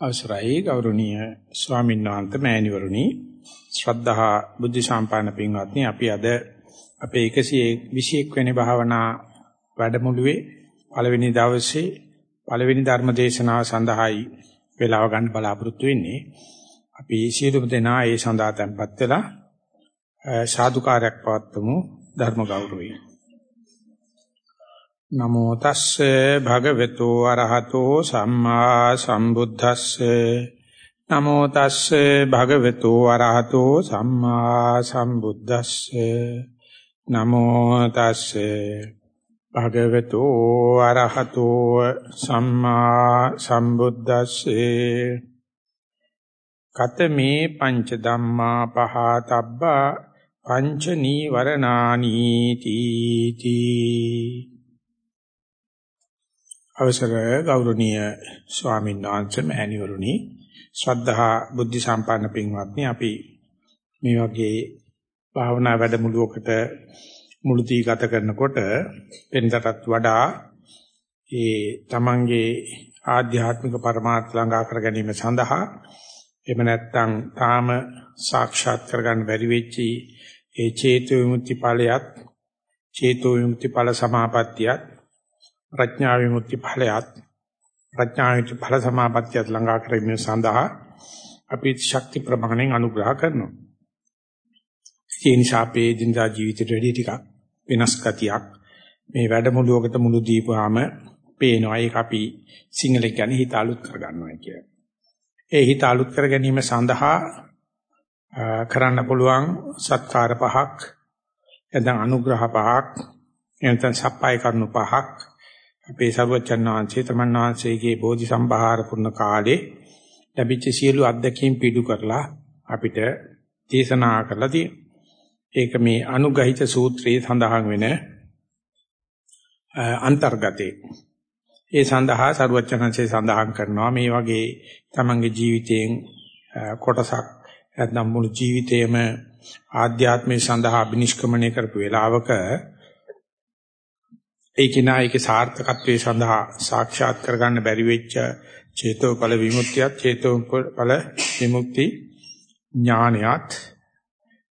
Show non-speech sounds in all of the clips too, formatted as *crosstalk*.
අවසරයි ගෞරවනීය ස්වාමීන් වහන්සේ මෑණිවරුනි. ශ්‍රද්ධා බුද්ධ සම්පන්න පින්වත්නි අපි අද අපේ 121 වෙනි භාවනා වැඩමුළුවේ පළවෙනි දවසේ පළවෙනි ධර්ම දේශනාව සඳහායි වේලාව ගන්න බලාපොරොත්තු වෙන්නේ. අපි සියලුම දෙනා ඒ සඳහා tempත් වෙලා සාදුකාරයක් පවත්වමු ධර්ම ගෞරවයෙන්. නමෝ තස්සේ භගවතු අරහතෝ සම්මා සම්බුද්දස්සේ. නමෝ තස්සේ භගවතු අරහතෝ සම්මා සම්බුද්දස්සේ. නමෝ තස්සේ භගවතු අරහතෝ සම්මා සම්බුද්දස්සේ. කතමේ පංච ධම්මා පහතබ්බා පංච නීවරණානි තීති අවසර ගෞරවනීය ස්වාමීන් වහන්සේ මෑණිවරුනි. ශ්‍රද්ධා බුද්ධ සම්පන්න පින්වත්නි අපි මේ වගේ භාවනා වැඩමුළුවකට මුළුදී ගත කරනකොට වෙනදටත් වඩා ඒ තමන්ගේ ආධ්‍යාත්මික પરමාර්ථ ළඟා කර ගැනීම සඳහා එහෙම නැත්නම් තාම සාක්ෂාත් කරගන්න බැරි වෙච්චි ඒ චේතෝ විමුක්ති ඵලයත් චේතෝ විමුක්ති ඵල සමාපත්තියත් ප්‍රඥා විමුක්ති ඵලයත් ප්‍රඥා විමුක්ති ඵල සමාපත්තියත් ළඟා කිරීම සඳහා අපි ශක්ති ප්‍රමාණයෙන් අනුග්‍රහ කරනවා. ඒ නිසා අපේ දිනදා ජීවිතේට වැඩි ටිකක් වෙනස් ගතියක් මේ වැඩමුළුවකට මුළු දීපුවාම පේනවා ඒක අපි සිංහලෙන් කියන්නේ හිත අලුත් කර ගන්නවා කියලා. ඒ හිත අලුත් කර ගැනීම සඳහා කරන්න පුළුවන් සත්කාර පහක් එතන අනුග්‍රහ පහක් එතන සප්පාය කරනු පහක් අපේ සර්වචන් වහන්සේ තමන් වහන්සේගේ බෝධි සම්භාර පුරන කාලේ ලැබිච්ච සියලු අත්දැකීම් පිටු කරලා අපිට දේශනා කරලා තියෙනවා. ඒක මේ අනුගහිත සූත්‍රයේ සඳහන් වෙන අන්තර්ගතේ. ඒ සඳහා සර්වචනංශේ සඳහන් කරනවා මේ වගේ තමන්ගේ ජීවිතයෙන් කොටසක් නැත්නම් මුළු ජීවිතේම ආධ්‍යාත්මය සඳහා අභිනිෂ්ක්‍මණය කරපු වෙලාවක ඒ කිනා ඒකේ සාර්ථකත්වයේ සඳහා සාක්ෂාත් කරගන්න බැරි වෙච්ච චේතෝඵල විමුක්තියත් චේතෝඵල විමුක්ති ඥානයත්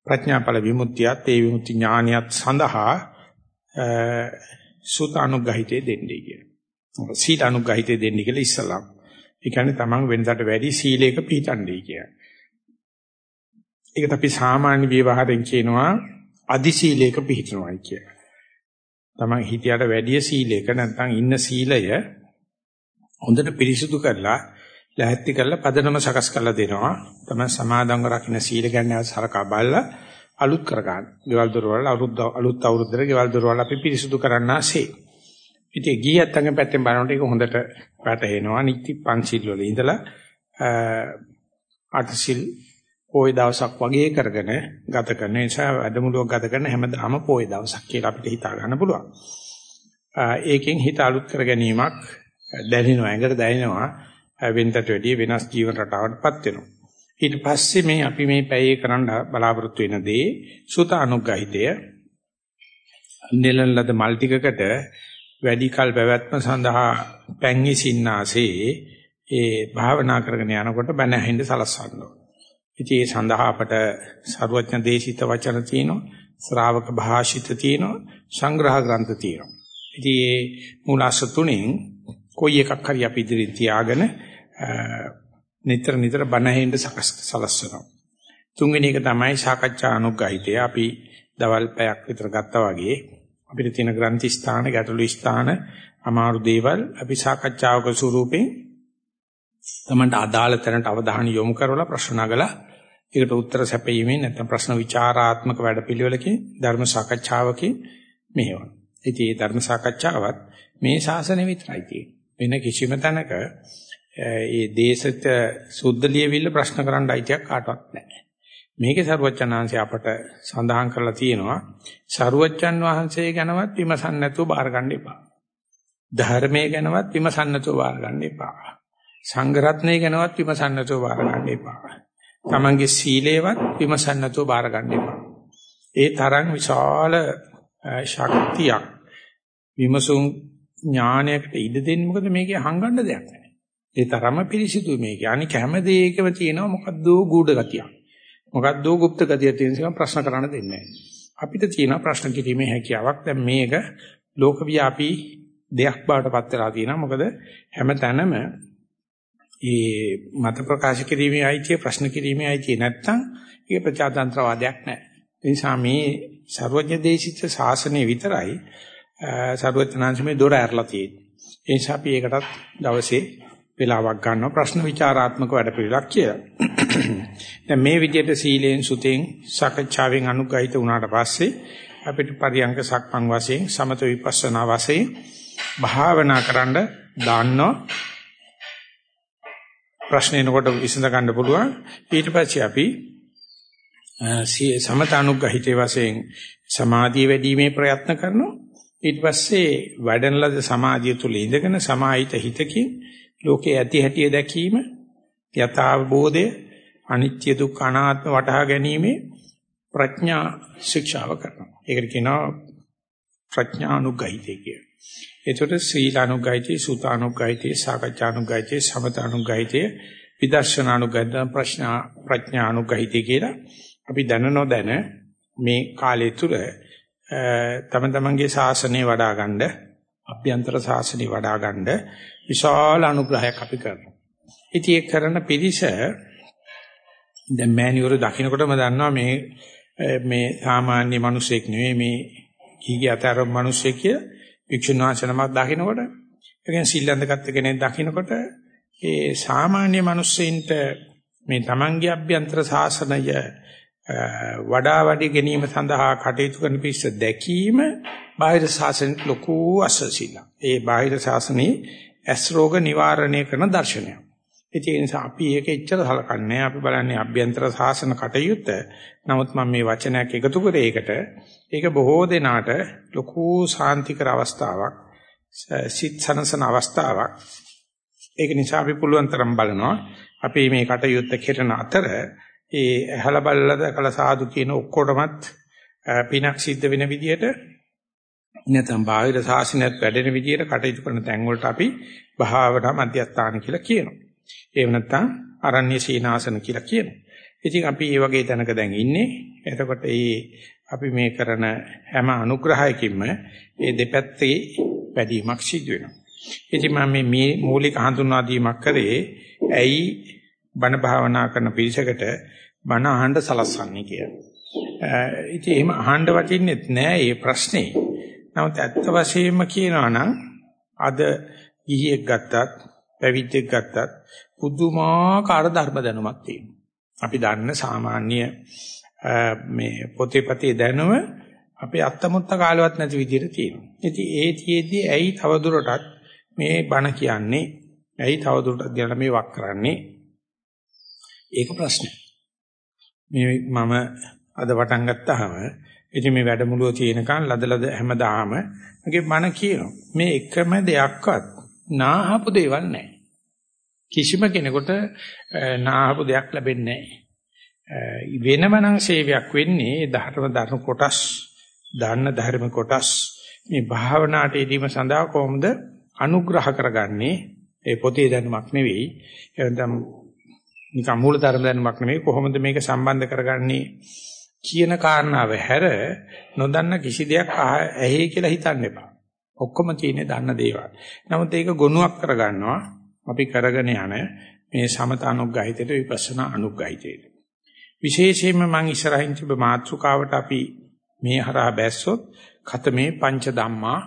ප්‍රඥාඵල විමුක්තියත් ඒ විමුක්ති ඥානයත් සඳහා සුත අනුග්‍රහිතේ දෙන්නේ කියන. සීල අනුග්‍රහිතේ දෙන්නේ කියලා ඉස්සලම්. ඒ කියන්නේ තමන් වෙනසට වැඩි සීලයක පිළිටන්නේ කියන. ඒකට අපි සාමාන්‍ය විවහාරයෙන් කියනවා අදි සීලයක පිළිටනවායි කියලා. තමන් හිතයට වැඩි සීලයක නැත්නම් ඉන්න සීලය හොඳට පිරිසුදු කරලා ලැහැත්ති කරලා පදනම සකස් කරලා දෙනවා. තමයි සමාදන්ව රකින්න සීල ගැන සරකා බලලා අලුත් කර ගන්න. ගෙවල් දොරවල් අලුත් අලුත් අවුරුද්දේ ගෙවල් දොරවල් අපි පිරිසුදු කරන්නාසේ. ඉතින් ගියත් අංගෙන් පැත්තෙන් බලනකොට ඒක හොඳට වැටහෙනවා. නිත්‍ය පංචිල් වල ඉඳලා අටසිල් පොයි දවසක් වගේ කරගෙන ගත කරන නිසා වැඩමුළුවක් ගත කරන හැමදාම පොයි දවසක් කියලා අපිට හිතා ගන්න පුළුවන්. ඒකෙන් හිත අලුත් කර ගැනීමක් දැනෙනවා ඇඟට දැනෙනවා වෙනතට වැඩිය වෙනස් ජීවන රටාවකටපත් වෙනවා. ඊට පස්සේ මේ අපි මේ පැයේ කරන්න බලාපොරොත්තු වෙන දේ සුත අනුග්‍රහිතය නෙලන ලද මල් ටිකකට වැඩි කල පැවැත්ම සඳහා පැංගි සින්නාසේ ඒ භාවනා කරගෙන යනකොට බණ ඇහෙන්න සලස්වනවා. ඉතින් ඒ සඳහා අපට ਸਰවඥ දේශිත වචන තියෙනවා ශ්‍රාවක භාෂිත තියෙනවා සංග්‍රහ ග්‍රන්ථ තියෙනවා. ඉතින් මේ මූලාශ්‍ර තුනෙන් කොයි එකක් හරි අපි ඉදිරියට තියාගෙන නිතර නිතර බණ ඇහෙන්න සලස්වනවා. තුන්වෙනි එක තමයි සාකච්ඡා අනුග්‍රහිතය. අපි දවල් පැයක් විතර ගත්තා වගේ අපිට තියෙන ග්‍රන්ථ ස්ථාන, ගැටළු ස්ථාන, අමාරු දේවල් අපි සාකච්ඡාවක ස්වරූපයෙන් තමන්ට අදාළ තැනට අවධානය යොමු කරලා ප්‍රශ්න නගලා ඒකට උත්තර සැපයීමෙන් නැත්නම් ප්‍රශ්න විචාරාත්මක වැඩපිළිවෙලකින් ධර්ම සාකච්ඡාවකින් මෙහෙවන. ඉතින් මේ ධර්ම සාකච්ඡාවත් මේ ශාසනය විතරයි තියෙන්නේ. වෙන කිසිම තැනක ඒ දේශත සුද්ධ ලියවිල්ල ප්‍රශ්න කරන්න අයිතියක් කාටවත් නැහැ. මේකේ සරුවච්චන් අපට සඳහන් කරලා තියෙනවා සරුවච්චන් වහන්සේ ගැනවත් විමසන්න නැතුව බාර ගන්න එපා. ධර්මයේ ගැනවත් විමසන්න නැතුව බාර ගන්න එපා. සංඝ රත්නය ගැනවත් විමසන්න නැතුව බාර ගන්න එපා. තමන්ගේ සීලේවත් විමසන්න නැතුව බාර ගන්න එපා. ඒ තරම් විශාල ශක්තියක් විමසුම් ඥානයකට ඉඩ දෙන්නේ මොකද මේකේ හංගන්න දෙයක් නැහැ. ඒ තරම පිරිසිදු මේක. අනික හැම දෙයකම තියෙනවා මොකද්ද ගුඩ ගතියක්. මොකද්ද গুপ্ত ගතියක් තියෙන නිසා ප්‍රශ්න කරන්න දෙන්නේ නැහැ. අපිට තියෙන ප්‍රශ්න කිරීමේ හැකියාවක් දැන් මේක ලෝකව්‍යාපී දෙයක් බවට පත් වෙලා තියෙනවා. මොකද හැම තැනම ඒ මත ප්‍රකාශ කිරීමේ අයිතිය ප්‍රශ්න කිරීමේ අයිතිය නැත්තම් ඒක ප්‍රජාතන්ත්‍රවාදයක් නැහැ. ඒ නිසා මේ ਸਰවඥ දේශිත ශාසනය විතරයි ਸਰවඥාන්සමේ දොර ඇරලා තියෙන්නේ. ඒ නිසා අපි ඒකටත් දවසේ වෙලාවක් ගන්නවා ප්‍රශ්න විචාරාත්මක වැඩපිළිවෙලක් කියලා. දැන් මේ විදිහට සීලෙන් සුතෙන් සකච්ඡාවෙන් අනුගහිත වුණාට පස්සේ අපිට පරියංග සක්මන් වශයෙන් සමත විපස්සනා වශයෙන් භාවනා කරන්න දාන්නවා ප්‍රශ්න එනකොට විසඳ ගන්න පුළුවන් ඊට පස්සේ අපි සමත අනුග්‍රහිතේ වශයෙන් සමාධිය වැඩිීමේ ප්‍රයත්න කරනවා ඊට පස්සේ වැඩන ලද සමාධිය තුල ඉඳගෙන සමාහිත හිතකින් ලෝකේ ඇති හැටිය දැකීම යථාබෝධය අනිත්‍ය දුක්ඛ අනාත්ම වටහා ගැනීමේ ප්‍රඥා ශික්ෂාව කරනවා. ඒකට කියනවා ප්‍රඥානුග්‍රහිතය කියලා. ඒතකොට සීලානුග්‍රහිතය, සුතානුග්‍රහිතය, සාකච්ඡානුග්‍රහිතය, සමතානුග්‍රහිතය, විදර්ශනානුග්‍රහිතය, ප්‍රඥා ප්‍රඥානුග්‍රහිතය කියලා අපි දැන නොදැන මේ කාලය තුල තම තමන්ගේ ශාසනය වඩා ගන්න, අභ්‍යන්තර ශාසනය වඩා ගන්න විශාල අනුග්‍රහයක් අපි කරනවා. ඉතින් ඒ කරන පිරිස දැන් මෑණිවරු දකින්නකොටම දන්නවා මේ මේ සාමාන්‍ය මිනිසෙක් නෙවෙයි මේ කීගේ අතර මිනිසෙක් කියලා වික්ෂුන් වහන්සේ නමක් දකින්නකොට ඒ සිල්ලන්දගත් කෙනෙක් දකින්නකොට ඒ සාමාන්‍ය මිනිස්සෙන්ට මේ තමන්ගේ අභ්‍යන්තර සාසනය වඩා වැඩි ගැනීම සඳහා කටයුතු කරන පිස්ස දැකීම බාහිර සාසනෙට ලොකු අසසිලා. ඒ බාහිර සාසනේ ඇස් රෝග නිවාරණය කරන දර්ශනයක්. ඒ නිසා අපි ඒක එච්චර සලකන්නේ අපි බලන්නේ අභ්‍යන්තර සාසන කටයුත්ත. නමුත් මම මේ වචනයක් එකතු කරේ ඒකට ඒක බොහෝ දෙනාට ලොකු සාන්තිකර අවස්ථාවක් සිත් සනසන අවස්ථාවක්. ඒක නිසා අපි පුළුවන් තරම් බලනවා අපි මේ කටයුත්ත කෙරෙන අතර ඒ ඇහලා බලලා දැකලා සාදු කියන ඔක්කොටමත් පිනක් සිද්ධ වෙන විදිහට නැත්නම් බාහිර සාසනයත් වැඩෙන විදිහට කටයුතු කරන තැන් වලට අපි භාවනා මධ්‍යස්ථාන කියලා කියනවා. ඒව නැත්නම් අරණ්‍ය සීනාසන කියලා කියනවා. ඉතින් අපි මේ වගේ තැනක දැන් ඉන්නේ. එතකොට මේ අපි මේ කරන හැම අනුග්‍රහයකින්ම මේ දෙපැත්තේ වැඩිමක් සිදු වෙනවා. ඉතින් මම මේ මූලික හඳුන්වා දීමක් කරේ ඇයි බණ භාවනා කරන පිරිසකට බණ අහන්න සලස්වන්නේ කියලා. ඉතින් එහෙම අහන්න වටින්නෙත් නෑ මේ ප්‍රශ්නේ. නමුත් ඇත්ත වශයෙන්ම කියනවා නම් අද ගිහියෙක් ගත්තත් පැවිද්දෙක් ගත්තත් පුදුමාකාර ධර්ම දැනුමක් තියෙනවා. අපි දන්න සාමාන්‍ය මේ පොතේ පතේ දැනුම අපේ අත්තමුත්ත කාලවත් නැති විදිහට තියෙනවා. ඉතින් ඒ තියේදී ඇයි තවදුරටත් මේ බණ කියන්නේ? ඇයි තවදුරටත් ගැන මේ වක් කරන්නේ? ඒක ප්‍රශ්නයක්. මේ මම අද වටන් ගත්තාම ඉතින් මේ වැඩමුළුව තියෙනකන් ලදලද හැමදාම මගේ මන කියනවා මේ එකම දෙයක්වත් නාහපු දේවල් නැහැ. කිසිම කෙනෙකුට නාහපු දෙයක් ලැබෙන්නේ නැහැ. වෙනම නම් සේවයක් වෙන්නේ ධර්ම ධර්ම කොටස් දාන්න ධර්ම කොටස්. මේ භාවනාට යෙදීම සඳහා කොහොමද අනුග්‍රහ කරගන්නේ? ඒ පොතේ දැනුමක් නෙවෙයි. එතන නිකම් මූල ධර්ම දැනුමක් නෙවෙයි. කොහොමද මේක සම්බන්ධ කරගන්නේ කියන කාරණාව හැර නොදන්න කිසි දෙයක් ඇහි කියලා හිතන්න එපා. ඔක්කොම තියෙන්නේ දන්න දේවල්. නමුත් ඒක ගොනුවක් කරගන්නවා අපි කරගෙන යන මේ සමත අනුග්‍රහිතයට විපස්සනා අනුග්‍රහිතයට. විශේෂයෙන්ම මම ඉස්සරහින් තිබ්බ මාතෘකාවට අපි මේ හරහා බැස්සොත් ඛතමේ පංච ධම්මා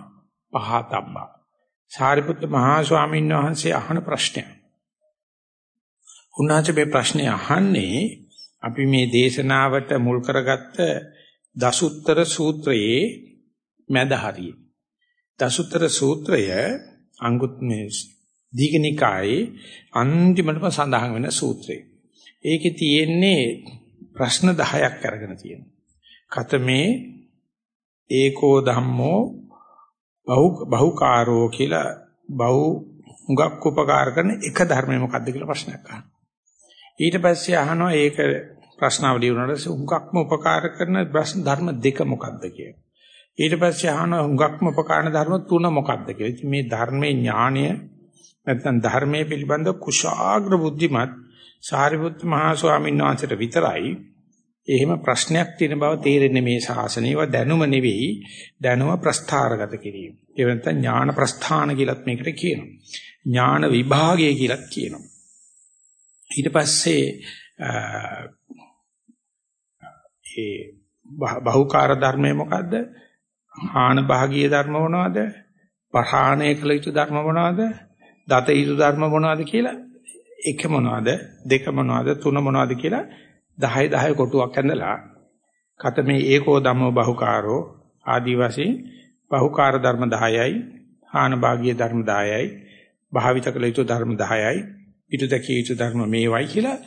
පහතබ්බා. සාරිපුත්ත මහා ස්වාමීන් වහන්සේ අහන ප්‍රශ්නයක්. උන්වහන්සේ මේ ප්‍රශ්නේ අහන්නේ අපි මේ දේශනාවට මුල් කරගත්ත දසුත්තර සූත්‍රයේ මැද හරියේ. දසුත්තර සූත්‍රය අංගුත් මේ දීඝනිකායේ අන්තිමටම සඳහන් වෙන සූත්‍රය. ඒකේ තියෙන්නේ ප්‍රශ්න 10ක් අරගෙන තියෙනවා. කතමේ ඒකෝ ධම්මෝ බහු බහුකාරෝ කියලා බහු හුඟක් උපකාර කරන එක ධර්මය මොකක්ද කියලා ප්‍රශ්නයක් අහනවා. ඊට පස්සේ අහනවා ඒක ප්‍රශ්නාවලිය වුණාට හුඟක්ම උපකාර කරන ප්‍රශ්න ධර්ම දෙක මොකක්ද කියලා. ඊට පස්සේ අහනවා හුඟක්ම උපකාරන ධර්ම තුන මොකක්ද කියලා. ඉතින් මේ ධර්මයේ ඥාණය නැත්නම් ධර්මයේ පිළිබඳ කුශාග්‍ර බුද්ධිමත් සාරිපුත්ත මහා ස්වාමීන් වහන්සේට විතරයි එහෙම ප්‍රශ්නයක් තියෙන බව තේරෙන්නේ මේ ශාසනයව දැනුම නෙවෙයි දැනුම ප්‍රස්ථාරගත කිරීම. ඒ වෙනත ඥාන ප්‍රස්ථාන කියලත් මේකට කියනවා. ඥාන විභාගය කියලත් කියනවා. ඊට පස්සේ ඒ බහුකාර ධර්මය මොකද්ද? ආන භාගීය ධර්ම මොනවද? පහාණය කළ යුතු ධර්ම මොනවද? දත යුතු ධර්ම මොනවද කියලා එක මොනවද? දෙක මොනවද? තුන මොනවද කියලා 10 10 කොටුවක් ඇඳලා කතමේ ඒකෝ ධම්මෝ බහුකාරෝ ආදි වශයෙන් බහුකාර ධර්ම 10යි ආන භාගීය ධර්ම 10යි භාවිත කළ යුතු ධර්ම 10යි පිටු දැකිය යුතු ධර්ම මේවයි කියලා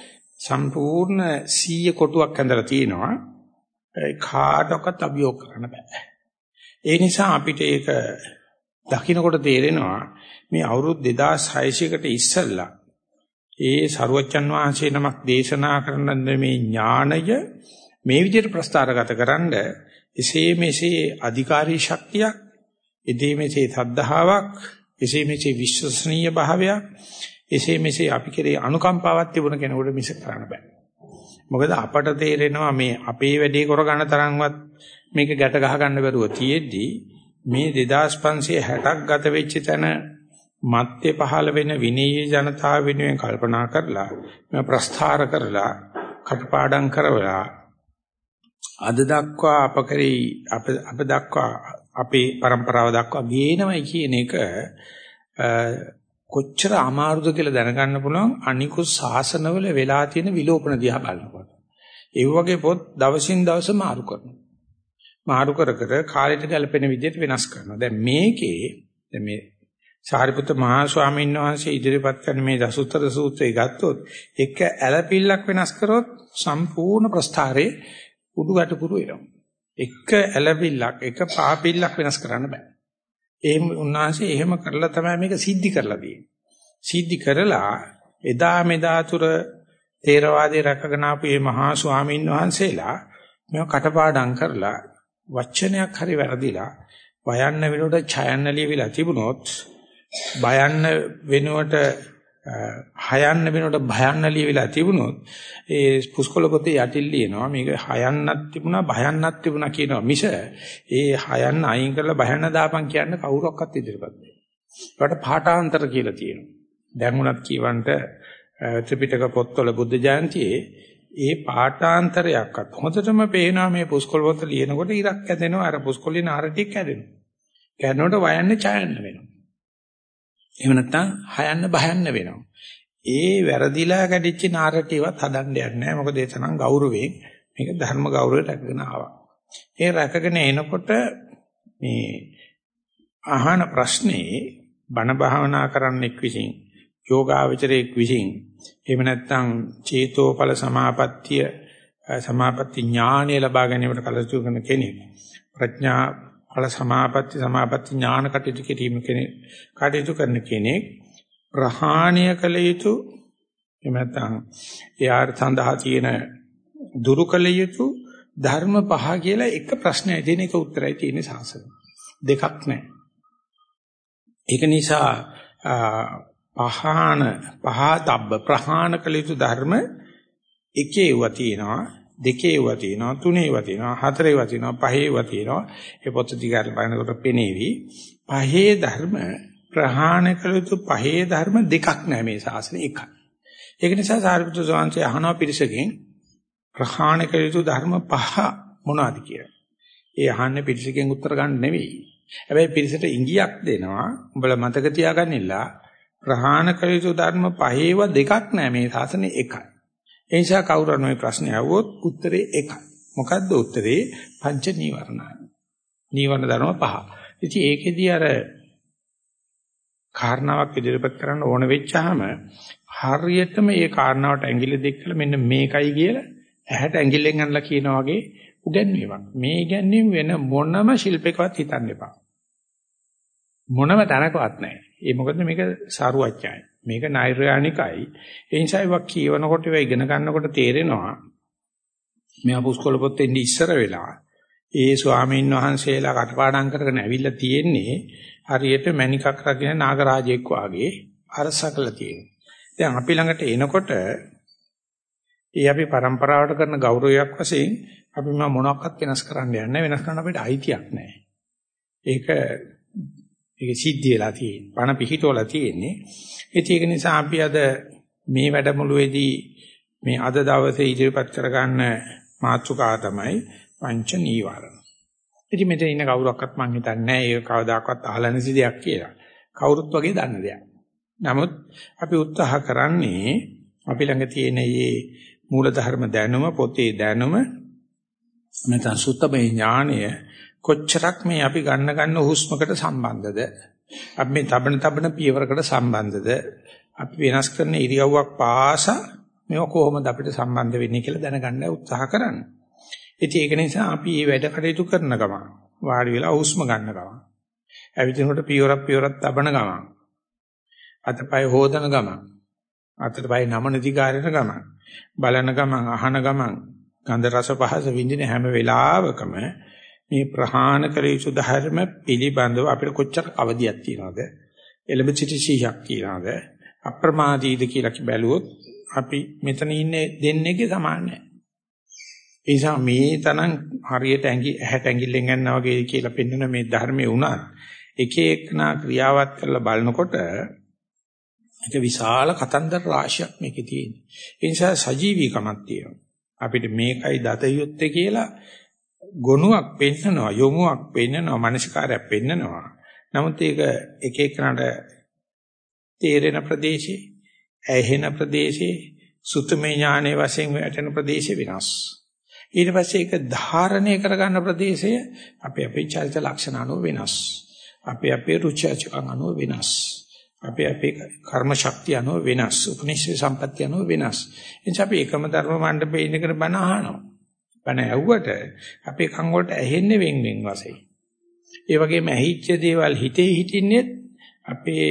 සම්පූර්ණ 100 කොටුවක් ඇඳලා තියෙනවා කාටවත් අභියෝග කරන්න බෑ ඒ නිසා අපිට ඒක දකින්නකොට තේරෙනවා මේ අවුරුදු 2600කට ඉස්සෙල්ලා ඒ සරුවච්චන් වහන්සේ නමක් දේශනා කරන මේ ඥාණය මේ විදිහට ප්‍රස්තාරගත කරන්න එසේ මෙසේ අධිකාරී ශක්තියක් එදේ මෙසේ සද්ධාාවක් එසේ මෙසේ විශ්වසනීය භාවයක් එසේ මෙසේ අපි කෙරේ අනුකම්පාවක් තිබුණ කෙනෙකුට මිස කරන්න බෑ. මොකද අපට තේරෙනවා මේ අපේ වැඩේ කරගන්න තරම්වත් මේක ගැට ගහ ගන්න බැරුව තියෙද්දි මේ 2560ක් ගත වෙච්ච තැන මැත්තේ පහළ වෙන විනීය ජනතාව වෙනුවෙන් කල්පනා කරලා මේ ප්‍රස්ථාර කරලා කටපාඩම් කරවලා අද දක්වා අප කරේ අප අප දක්වා අපේ પરම්පරාව දක්වා ගේනවයි කියන එක කොච්චර අමාරුද කියලා දැනගන්න පුළුවන් අනිකුත් ශාසනවල වෙලා තියෙන විලෝපන දිහා බලනකොට. ඒ වගේ පොත් දවසින් දවස මාරු කරනවා. මාරු කර කර කාලයට ගැලපෙන විදිහට වෙනස් කරනවා. දැන් මේකේ දැන් මේ සාරිපුත්ත මහා ස්වාමීන් වහන්සේ ඉදිරිපත් කරන මේ දසුත්තර සූත්‍රය ගත්තොත් එක ඇලපිල්ලක් වෙනස් කරොත් සම්පූර්ණ ප්‍රස්ථාරේ උඩුගට පුරු වෙනවා. එක ඇලපිල්ලක් එක පාපිල්ලක් වෙනස් කරන්න බෑ. එහෙම උන්වහන්සේ එහෙම කරලා තමයි මේක සිද්ධි කරලා තියෙන්නේ. සිද්ධි කරලා එදා මෙදා තුර තේරවාදයේ රැකගෙන ආපු මේ මහා ස්වාමීන් වහන්සේලා මේව කටපාඩම් කරලා වචනයක් හරි වැරදිලා වයන්න වෙනකොට ඡයන්න ලියවිලා තිබුණොත් බයන්න වෙනුවට හයන්න වෙනකොට භයන්න ලියවිලා තිබුණොත් ඒ පුස්කොළ පොතේ යටිල් ලියනවා මේක හයන්නත් තිබුණා භයන්නත් තිබුණා කියනවා මිස ඒ හයන්න අයින් කරලා භයන්න දාපන් කියන්න කවුරක්වත් ඉදිරියපත් වෙන්නේ. ඒකට පාඨාන්තර කියලා තියෙනවා. දැන් උනත් කියවන්ට ත්‍රිපිටක පොත්වල බුද්ධ ජයන්තියේ ඒ පාඨාන්තරයක්වත් හොඳටම පේනවා මේ පුස්කොළ පොත ලියනකොට ඉරක් ඇදෙනවා අර පුස්කොළේ නාරටික් ඇදෙනවා. කැනනකොට වයන්නේ ඡයන්න වෙනවා. එහෙම නැත්නම් හයන්න බයන්න වෙනවා. ඒ වැරදිලා කැඩිච්ච නාරටිවත් හදන්න යන්නේ නැහැ. මොකද ඒ තරම් ගෞරවයෙන් මේක ධර්ම ගෞරවයට රැකගෙන ආවා. ඒ රැකගෙන එනකොට මේ අහන ප්‍රශ්නේ බණ භාවනා කරන්නෙක් විසින් යෝගාවචරයෙක් විසින් එහෙම නැත්නම් චේතෝපල සමාපත්තිය සමාපatti ඥානය ලබා ගැනීමට කලසු කරන කෙනෙක්. ප්‍රඥා ඵල සමාපatti සමාපatti ඥාන කටයුතු කිරීම කෙනෙක් කටයුතු කරන කෙනෙක් ප්‍රහාණය කළ යුතු එහෙම නැත්නම් එයාට සඳහා තියෙන දුරු කළ යුතු ධර්ම පහ කියලා එක ප්‍රශ්නයයි දෙන එක උත්තරයි තියෙන සාසන. දෙකක් නැහැ. ඒක නිසා පහාන පහතබ්බ ප්‍රහාණ කළ යුතු ධර්ම එකේව තියෙනවා දෙකේව තියෙනවා තුනේව තියෙනවා හතරේව තියෙනවා පහේව තියෙනවා. ඒ පොත් දිගට බලනකොට පෙනේවි. පහේ ධර්ම ප්‍රහාණ කළ යුතු පහේ ධර්ම දෙකක් නෑ මේ ශාසනය එකයි ඒක නිසා සාරිපුත්‍ර ස්වාමීන් අහනවා පිරිසකින් ප්‍රහාණ කළ යුතු ධර්ම පහ මොනවද කියලා? ඒ අහන්නේ පිරිසකින් උත්තර ගන්න නෙවෙයි. හැබැයි පිරිසට ඉඟියක් දෙනවා. උඹලා මතක තියාගන්නilla ප්‍රහාණ කළ යුතු ධර්ම පහේව දෙකක් නෑ මේ ශාසනය එකයි ඒ නිසා කවුරුන් මේ ප්‍රශ්නේ අහුවොත් උත්තරේ එකයි. මොකද්ද උත්තරේ? පංච නීවරණයි. නීවරණ ධර්ම පහ. ඉතින් ඒකෙදී අර කාරණාවක් ඉදිරිපත් කරන්න ඕන වෙච්චාම හරියටම මේ කාරණාවට ඇඟිලි දෙක කළ මෙන්න මේකයි කියලා ඇහැට ඇඟිල්ලෙන් අනලා කියනා වගේ උගන්වීමක්. මේ ඉගැන්වීම වෙන මොනම ශිල්පයකවත් හිතන්න එපා. මොනම තැනකවත් නැහැ. ඒ මොකද මේක සාරුවච්චයි. මේක නෛර්යානිකයි. ඒ නිසා ඒවා කියවනකොට ඒවා ඉගෙන ගන්නකොට තේරෙනවා මේ අපුස්කොළ පොතේ ඉඳි ඉස්සර වෙලා ඒ ස්වාමීන් වහන්සේලා කටපාඩම් කරගෙන ඇවිල්ලා තියෙන්නේ හරියට මණිකක් රකින්න නාගරාජෙක් වාගේ අරසකලා තියෙන්නේ. දැන් අපි ළඟට එනකොට ඒ අපි પરම්පරාවට කරන ගෞරවයක් වශයෙන් අපි මොනවාක්වත් වෙනස් කරන්න යන්නේ වෙනස් කරන්න අපිට අයිතියක් නැහැ. ඒක ඒක සිද්ධ වෙලා තියෙන්නේ. පණ පිහිටවලා තියෙන්නේ. ඒක නිසා අපි අද මේ වැඩමුළුවේදී මේ අද දවසේ ඉදිරිපත් කරගන්න මාතෘකාව තමයි පංච නීවරණ. ඉතින් මෙතන ඉන්න කවුරක්වත් මං හිතන්නේ නැහැ ඒක කවදාකවත් අහලා නැති දෙයක් කියලා. කවුරුත් වගේ දන්න දෙයක්. නමුත් අපි උත්සාහ කරන්නේ අපි ළඟ තියෙන මේ මූලධර්ම දැනුම පොතේ දැනුම නැත්නම් සුත්තමේ ඥානය කොච්චරක් මේ අපි ගන්න ගන්න හුස්මකට සම්බන්ධද අපි මේ තබන තබන පියවරකට සම්බන්ධද අපි වෙනස් කරන ඉරියව්වක් පාසා මේව කොහොමද අපිට සම්බන්ධ වෙන්නේ කියලා දැනගන්න උත්සාහ කරන්න. ඉතින් ඒක නිසා අපි මේ වැඩ කටයුතු කරන ගමන් වාඩි වෙලා හුස්ම ගන්න ගමන් ඇවිදිනකොට පියවරක් පියවරක් තබන ගමන් අතපය හොදන ගමන් අතපය නමන දිගාරින ගමන් බලන ගමන් අහන ගමන් ගන්ධ රස පහස විඳින හැම වෙලාවකම මේ ප්‍රහාණ කළ යුතු ධර්ම පිළිබඳව අපිට කොච්චර අවදියක් තියනවද එළඹ සිටි සිහියක් තියනවද අප්‍රමාදීද කියලා බැලුවොත් අපි මෙතන ඉන්නේ දෙන්නේගේ සමාන නැහැ. ඒ නිසා මේ තරම් හරියට ඇඟි ඇහැට ඇඟිල්ලෙන් ගන්නවා වගේ කියලා පෙන්වන මේ ධර්මයේ උනත් එක එකනා ක්‍රියාවත් කරලා බලනකොට ඒක විශාල කතන්දර රාශියක් මේකේ තියෙනවා. ඒ නිසා සජීවීකමක් තියෙනවා. අපිට මේකයි දත යුත්තේ කියලා ගොනුවක් පෙන්නනවා යොමුවක් පෙන්නනවා මානසිකාරයක් පෙන්නනවා. නමුත් ඒක එක එකනට තේරෙන ප්‍රදේශේ ඇහෙන ප්‍රදේශේ සුතමේ ඥානයේ වශයෙන් වැටෙන ප්‍රදේශේ වෙනස්. ඊට පස්සේ ඒක ධාරණය කරගන්න ප්‍රදේශය අපේ අපේ චරිත ලක්ෂණ අනුව වෙනස්. අපේ අපේ රුචි අචකම් අනුව වෙනස්. අපේ අපේ කර්ම ශක්තිය අනුව වෙනස්. උපනිෂේ සම්පත්‍ය අනුව වෙනස්. එනිසා අපි එකම ධර්ම මණ්ඩපේ ඉඳගෙන බණ අහනවා. බණ ඇහුවට අපේ කන් වලට ඇහෙන්නේ වෙන් වෙන් වශයෙන්. ඒ වගේම ඇහිච්ච දේවල් හිතේ හිටින්නේ අපේ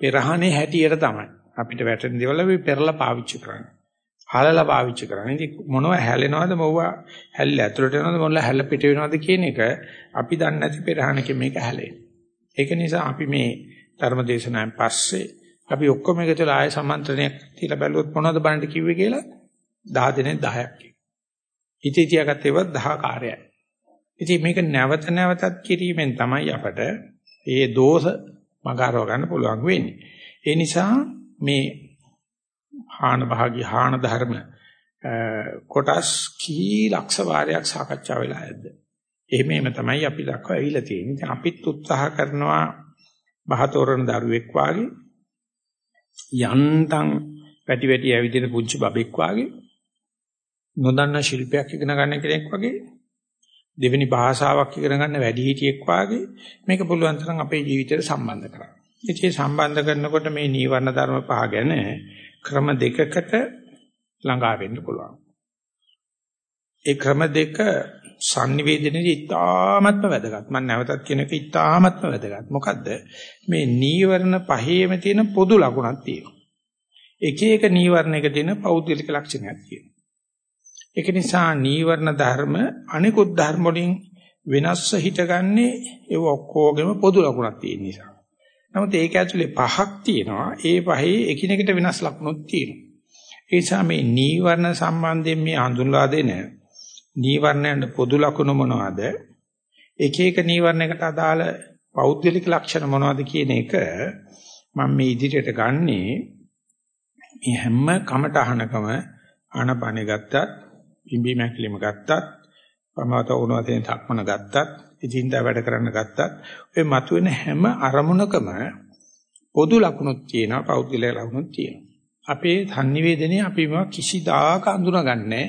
පෙරහනේ හැටියට තමයි. අපිට වැටෙන දේවල් අපි පෙරලා පාවිච්චි කරන්නේ. හලලා පාවිච්චි කරන්නේ. ඉතින් මොනව හැලෙනවද මොව්ව හැල්ල ඇතුළට යනවද මොනල හැල්ල පිට වෙනවද කියන එක අපි දන්නේ නැති පෙරහනකින් මේක හැලෙන්නේ. ඒක නිසා අපි මේ ධර්මදේශනාවෙන් පස්සේ අපි ඔක්කොම එකතු වෙලා ආය සම්මන්ත්‍රණයක් තියලා බැලුවොත් මොනවද බලන්න කිව්වේ කියලා 10 දිනේ 10ක් කිව්වා. ඉතින් තියාගත්ත ඒවා 10 කාර්යයි. ඉතින් මේක නැවත නැවතත් කිරීමෙන් තමයි අපට ඒ දෝෂ මගහරව ගන්න පුළුවන් වෙන්නේ. ඒ නිසා මේ හාන භාගී හාන ධර්ම කොටස් කී ලක්ෂ වාරයක් සාකච්ඡා වෙලා ඇද්ද. එහෙමම තමයි අපි දක්වා ඇවිල්ලා තියෙන්නේ. ඉතින් අපිත් උත්සාහ කරනවා බහතෝරන දරුවෙක් වාගේ යන්තම් පැටි වැටි ඇවිදින පුංචි බබෙක් වාගේ නොදන්න ශිල්පයක් ඉගෙන ගන්න කෙනෙක් වගේ දෙවෙනි භාෂාවක් ඉගෙන ගන්න වැඩිහිටියෙක් වාගේ මේක පුළුවන් තරම් අපේ ජීවිතයට සම්බන්ධ කරගන්න. ඉතින් සම්බන්ධ කරනකොට මේ නීවරණ ධර්ම පහ ගැන ක්‍රම දෙකකට ළඟා වෙන්න පුළුවන්. ඒ ක්‍රම දෙක sannivedanayේදී ඉතාමත්ම වැදගත්. මම නැවතත් කියන එක ඉතාමත්ම වැදගත්. මොකද්ද? මේ නීවරණ පහේම තියෙන පොදු ලකුණක් තියෙනවා. එක එක නීවරණයක තියෙන පෞද්ගලික ලක්ෂණයක් තියෙනවා. ඒක නිසා නීවරණ ධර්ම අනිකුත් ධර්ම වලින් වෙනස්ව හිටගන්නේ ඒ ඔක්කොගෙම පොදු ලකුණක් තියෙන නිසා. නමුත් ඒක ඇතුලේ පහක් තියෙනවා. ඒ පහේ එකිනෙකට වෙනස් ලක්ෂණොත් තියෙනවා. ඒ නිසා මේ නීවරණ සම්බන්ධයෙන් මේ හඳුන්වා දෙන නීවරණයන්ට පොදු ලක්ෂණ මොනවද? එක එක නීවරණයකට අදාළ පෞද්ගලික ලක්ෂණ මොනවද කියන එක මම මේ ඉදිරියට ගන්නේ මේ හැම කමටහනකම ආනපනෙ ගත්තත්, පිම්බි මැකිලිම ගත්තත්, පමවත උණවතෙන් තක්මන ගත්තත් ඉදින්දා වැඩ කරන්න ගත්තත් ඔය මතුවෙන හැම අරමුණකම පොදු ලක්ෂණක් තියෙනවා පෞද්ගලික ලක්ෂණක් තියෙනවා. අපේ sannivedanaye අපි මේවා කිසිදාක අඳුනගන්නේ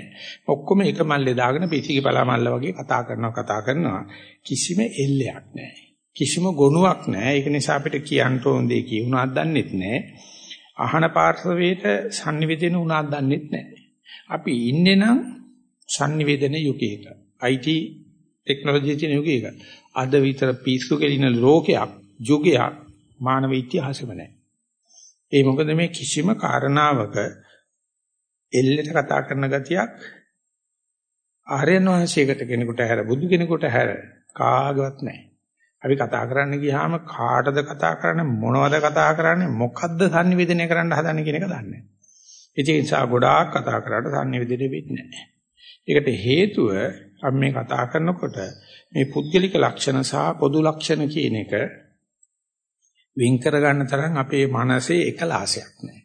ඔක්කොම එක මල්ලේ දාගෙන පිසිගේ බලා මල්ල වගේ කතා කරනවා කතා කරනවා කිසිම එල්ලයක් නැහැ. කිසිම ගුණයක් නැහැ. ඒක නිසා අපිට කියන්න ඕන දේ කියුණාක් දන්නෙත් නැහැ. අහන පාර්ශවයට sannivedana උනාක් දන්නෙත් නැහැ. අපි ඉන්නේ නම් sannivedana යුගයක. IT ටෙක්නොලොජි තියෙන යුගයක. අද විතර පිස්සු කෙලින ලෝකයක් යුගයක් මානව ඉතිහාසෙම නැහැ. ඒ මොකද මේ කිසිම කාරණාවක එල්ලෙට කතා කරන ගතියක් ආර්යයන් වහන්සේකට කෙනෙකුට හැර බුදු කෙනෙකුට හැර කාගවත් නැහැ. අපි කතා කරන්න ගියාම කාටද කතා කරන්නේ මොනවද කතා කරන්නේ මොකද්ද sannivedana කරන්න හදන්නේ කියන එක දන්නේ නැහැ. ඒ නිසා ගොඩාක් කතා කරාට sannivedana වෙන්නේ නැහැ. ඒකට හේතුව අපි මේ කතා කරනකොට මේ පුද්ගලික ලක්ෂණ සහ පොදු ලක්ෂණ කියන එක වින් කර ගන්න තරම් අපේ මනසේ එකලාසයක් නැහැ.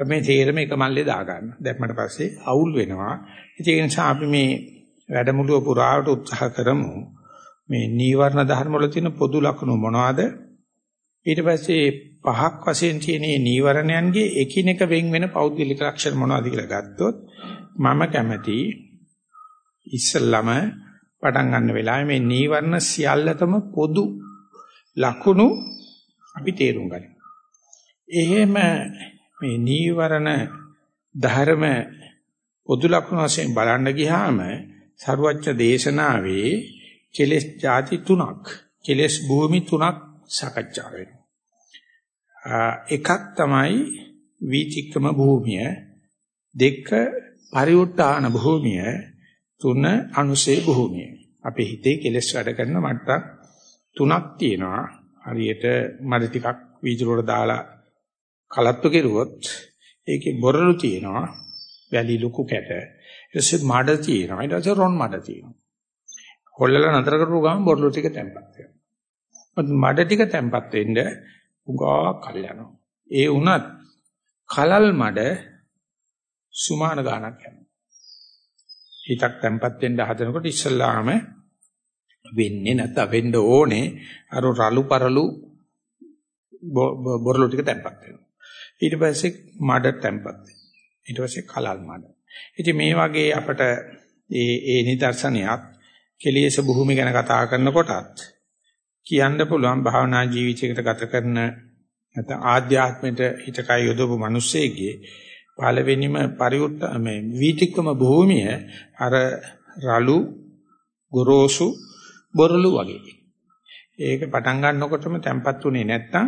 අපි මේ තේරෙම එක මල්ලේ දා ගන්න. දැම්මට පස්සේ අවුල් වෙනවා. ඒ නිසා අපි මේ වැඩමුළුව පුරාවට උත්සාහ කරමු. මේ නීවරණ ධර්ම වල තියෙන පොදු ලක්ෂණ මොනවද? ඊට පස්සේ පහක් වශයෙන් තියෙන නීවරණයන්ගේ එකිනෙක වෙන් වෙන පෞද්ගලික ලක්ෂණ මොනවද කියලා ගත්තොත් මම කැමති ඉස්සල්ලාම පටන් ගන්න වෙලාවේ මේ නීවරණ සියල්ලතම පොදු ලක්ෂණ අපි තේරුම් ගනිමු. එහෙම මේ නීවරණ ධර්ම පොදු ලක්ෂණ වශයෙන් බලන්න ගියාම සරුවච්ච දේශනාවේ කෙලෙස් ಜಾති තුනක් කෙලෙස් භූමි තුනක් සාකච්ඡා වෙනවා. එකක් තමයි වීතික්‍රම භූමිය දෙක පරිඋත්තාන භූමිය තුන අනුසේ භූමිය. අපේ හිතේ කෙලෙස් වැඩ කරන මට්ටම් තුනක් තියෙනවා. හරියට මඩ ටිකක් වීදුරුවට දාලා කලත්තු කෙරුවොත් ඒකේ බොරළු තියෙනවා. වැලි ලොකු කැට. ඊට පස්සේ මඩ තියෙනවා. ඊට පස්සේ රොන් මඩ තියෙනවා. කොල්ලලා නතර කරපු ගමන් බොරළු ටික තැම්පත් වෙනවා. මඩ ටික තැම්පත් වෙන්න උගා කල් යනවා. ඒ වුණත් කලල් මඩ සුමාන ගානක් යනවා. හිතක් තැම්පත් වෙන්න හදනකොට ඉස්සල්ලාම වෙන්නේ නැත්නම් වෙන්න ඕනේ අර රළු පරළු බොරළු ටික තැම්පත් වෙනවා. ඊට පස්සේ මඩ තැම්පත් වෙනවා. ඊට පස්සේ කලල් මඩ. ඉතින් මේ වගේ අපට ඒ ඒ නිදර්ශනයක් කෙලෙස් භූමි ගැන කතා කරනකොටත් කියන්න පුළුවන් භාවනා ජීවිතයකට ගත කරන නැත්නම් ආධ්‍යාත්මයට හිතකය යොදවපු මිනිස්සෙගේ පළවෙනිම පරිවුත් මේ වීතික්කම භූමිය අර රළු ගොරෝසු බොරළු වගේ. ඒක පටන් ගන්නකොටම තැම්පත් උනේ නැත්තම්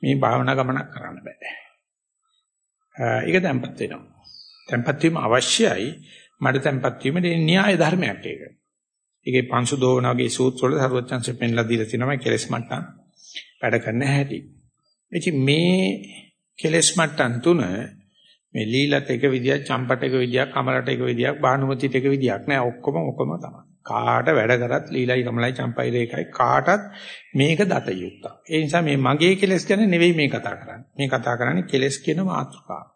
මේ භාවනා ගමනක් කරන්න බෑ. ඒක තැම්පත් වෙනවා. තැම්පත් වීම අවශ්‍යයි. මඩ තැම්පත් වීමේ න්‍යාය ධර්මයක් ඒක. ඒකේ පංසු දෝවන වගේ සූත්‍ර වල සරුවචන්සේ පෙන්ලා දීලා තිනවා කෙලස් මට්ටම් වැඩ කරන්න හැටි. ඉතින් මේ කෙලස් මට්ටම් තුන මේ ලීලත් එක විදියක්, චම්පට එක විදියක්, කමලට එක විදියක්, බානුමතිට එක විදියක් නෑ ඔක්කොම ඔක්කොම තමයි. කාට වැඩ කරත් ලීලයි කමලයි චම්පයි දෙකයි කාටත් මේක දත යුක්තයි. ඒ නිසා මේ මගේ කෙලස් ගැන නෙවෙයි මේ කතා කරන්නේ. මේ කතා කරන්නේ කෙලස් කියන මාතෘකාව.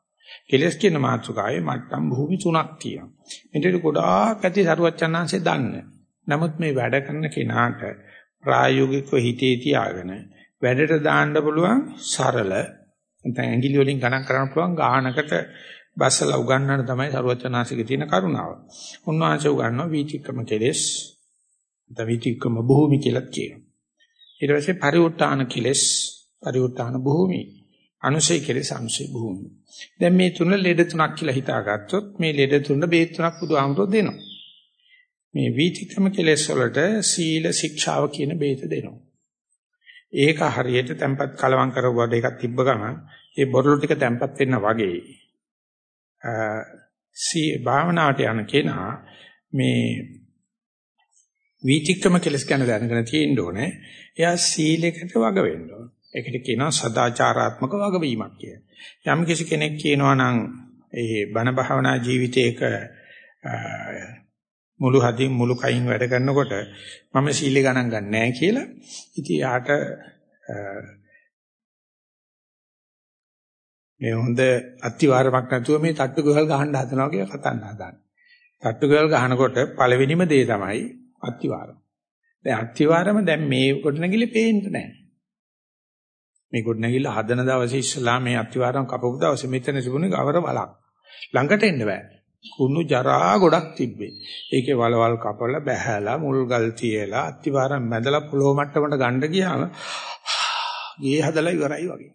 කෙලස් කියන මාතෘකාවේ මට්ටම් භූමි තුනක් තියෙනවා. මෙතන ගොඩාක් ඇති සරුවච්චන්හන්සේ දන්නේ. නමුත් මේ වැඩ කරන කෙනාට ප්‍රායෝගිකව හිතේ තියාගෙන වැඩට දාන්න පුළුවන් සරල නැත්නම් ඇඟිලි වලින් ගණන් කරන්න පුළුවන් ගාහනකට බස්සලා උගන්වන්න තමයි සරුවචනාසිකේ තියෙන කරුණාව. උන්වහන්සේ උගන්වනවා වීතික්‍රම කෙලෙස් නැත්නම් වීතික්‍රම භූමි කියලා කියනවා. ඊට පස්සේ පරිඋත්තාන කෙලෙස් පරිඋත්තාන භූමි අනුසය කෙලෙස් අනුසය භූමි. දැන් මේ තුන ලෙඩ තුනක් කියලා හිතාගත්තොත් මේ ලෙඩ තුන බේත් තුනක් බුදුහාමුදුරුවෝ දෙනවා. මේ වීතික්‍රම කෙලෙස් වලට සීල ශික්ෂාව කියන බේත දෙනවා. ඒක හරියට tempat කලවම් කරවුවා දෙකක් තිබ්බ ගමන් ඒ බොරළු ටික tempat වෙන්න වගේ සී භාවනාවට යන කෙනා මේ වීතික්‍රම කෙලස් ගැන දැනගෙන තියෙන්න ඕනේ. එයා සීලයකට වග වෙන්න ඕනේ. ඒකට කියනවා සදාචාරාත්මක වගවීමක් කියලා. යම් කිසි කෙනෙක් කියනවා නම් ඒ බණ භාවනා ජීවිතයක මුළු හදින් මුළු කයින් වැඩ කරනකොට මම සීල ගණන් ගන්න නැහැ කියලා. ඉතින් යාට මේ හොඳ අත්තිවාරමක් නැතුව මේ තට්ටු ගහල් ගහන්න හදනවා කියලා කතන්න හදන්නේ. තට්ටු ගහල් ගහනකොට පළවෙනිම දේ තමයි අත්තිවාරම. දැන් අත්තිවාරම දැන් මේ කොටනගිලි පේන්නේ නැහැ. මේ කොටනගිල්ල හදන දවසේ ඉස්සලා මේ අත්තිවාරම් කපපු දවසේ මෙතන තිබුණේ ගවර වලක්. ළඟට එන්න බෑ. කුණු ජරා ගොඩක් තිබ්බේ. ඒකේ වලවල් කපලා බැහැලා මුල් ගල් තියලා අත්තිවාරම් මැදලා පොළොව මට්ටමට ගන්න ගියාම ගේ හදලා ඉවරයි වගේ.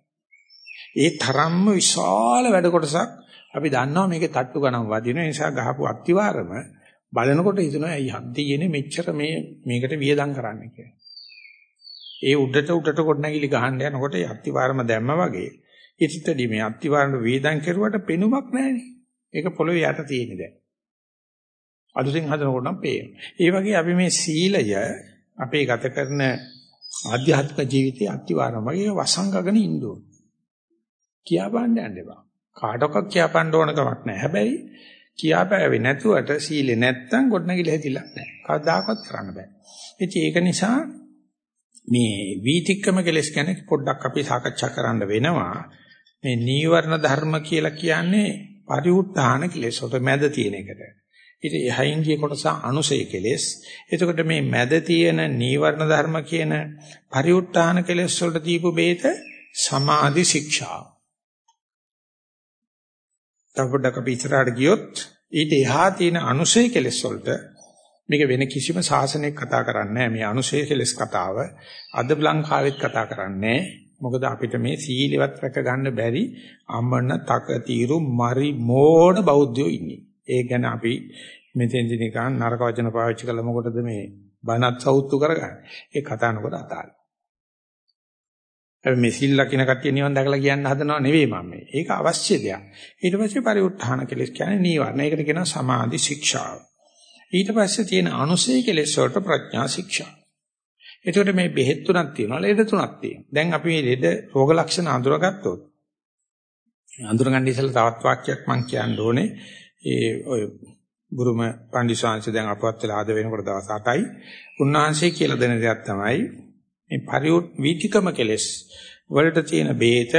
ඒ තරම්ම විශාල වැඩ කොටසක් අපි දන්නවා මේකේ තට්ටු ගණන් වදින නිසා ගහපු අත්තිවාරම බලනකොට හිතනවා ඇයි හද්දියනේ මෙච්චර මේ මේකට වියදම් කරන්න කියලා. ඒ උඩට උඩට කොටනගිලි ගහන්න යනකොට ඒ අත්තිවාරම දැම්ම වගේ ඉතිතදී මේ අත්තිවාරම වියදම් කරුවට පෙනුමක් නැහැනේ. ඒක පොළොවේ යට තියෙන්නේ දැන්. අදුසින් හදනකොට නම් පේනවා. ඒ වගේ අපි මේ සීලය අපේ ගත කරන ආධ්‍යාත්මික ජීවිතයේ අත්විවරම වගේ වසංගගෙන ඉන්න ඕන. කියා බණ්ඩ යන්න එපා. කාටවත් කියා බණ්ඩ ඕන කමක් නැහැ. හැබැයි කියා බෑවේ නැතුවට සීලේ නැත්තම් ගොඩනගිල හැදිලා නැහැ. කවදාකවත් කරන්න බෑ. ඉතින් ඒක නිසා මේ වීතික්කම කෙලස් ගැන පොඩ්ඩක් අපි සාකච්ඡා කරන්න වෙනවා. මේ නීවරණ ධර්ම කියලා කියන්නේ පරිඋත්ථාන කෙලෙස් වලට මැද තියෙන එකට. ඊට එහයින් ගිය කොටස අනුසය කෙලෙස්. එතකොට මේ මැද තියෙන නීවරණ ධර්ම කියන පරිඋත්ථාන කෙලෙස් වලට දීපු බේත සමාධි ශික්ෂාව. තවපඩක පිටරාට ගියොත් ඊට එහා තියෙන අනුසය කෙලෙස් වලට මේක වෙන කිසිම සාසනයක් කතා කරන්නේ නැහැ මේ අනුසය කෙලෙස් කතාව. අද ලංකාවෙත් කතා කරන්නේ මොකද අපිට මේ සීලවත් රැක ගන්න බැරි අමන තක తీරු මරි මෝඩ බෞද්ධයෝ ඉන්නේ. ඒ ගැන අපි මෙතෙන්දි නිකන් නරක වචන පාවිච්චි කළා මොකටද මේ බනත් සෞතු කරගන්නේ. ඒ කතා නොකර අතාරින්න. මේ සිල් ලකින කට්ටිය නිවන් දැකලා කියන්න හදනව නෙවෙයි මම මේ. ඒක අවශ්‍ය දෙයක්. ඊට පස්සේ පරිඋත්ථාන කෙලෙස් කියන්නේ නීවරණ. ඒකට කියනවා සමාධි ශික්ෂාව. ඊට පස්සේ තියෙන අනුසය කෙලෙස් වලට ප්‍රඥා ශික්ෂා. එතකොට මේ බෙහෙත් තුනක් තියෙනවා ලෙඩ තුනක් තියෙනවා. දැන් අපි මේ ලෙඩ රෝග ලක්ෂණ අඳුරගත්තොත් අඳුරගන්න ඉස්සෙල්ලා තවත් වාක්‍යයක් මම කියන්න ඕනේ. ඒ ඔය බුරුම පන්දිසාංශ දැන් අපවත් වෙලා ආද වෙනකොට දවස් 8යි. උන්වහන්සේ කියලා දෙන දෙයක් තමයි මේ පරිඋත් වීතිකම කෙලස් වලට තියෙන බේත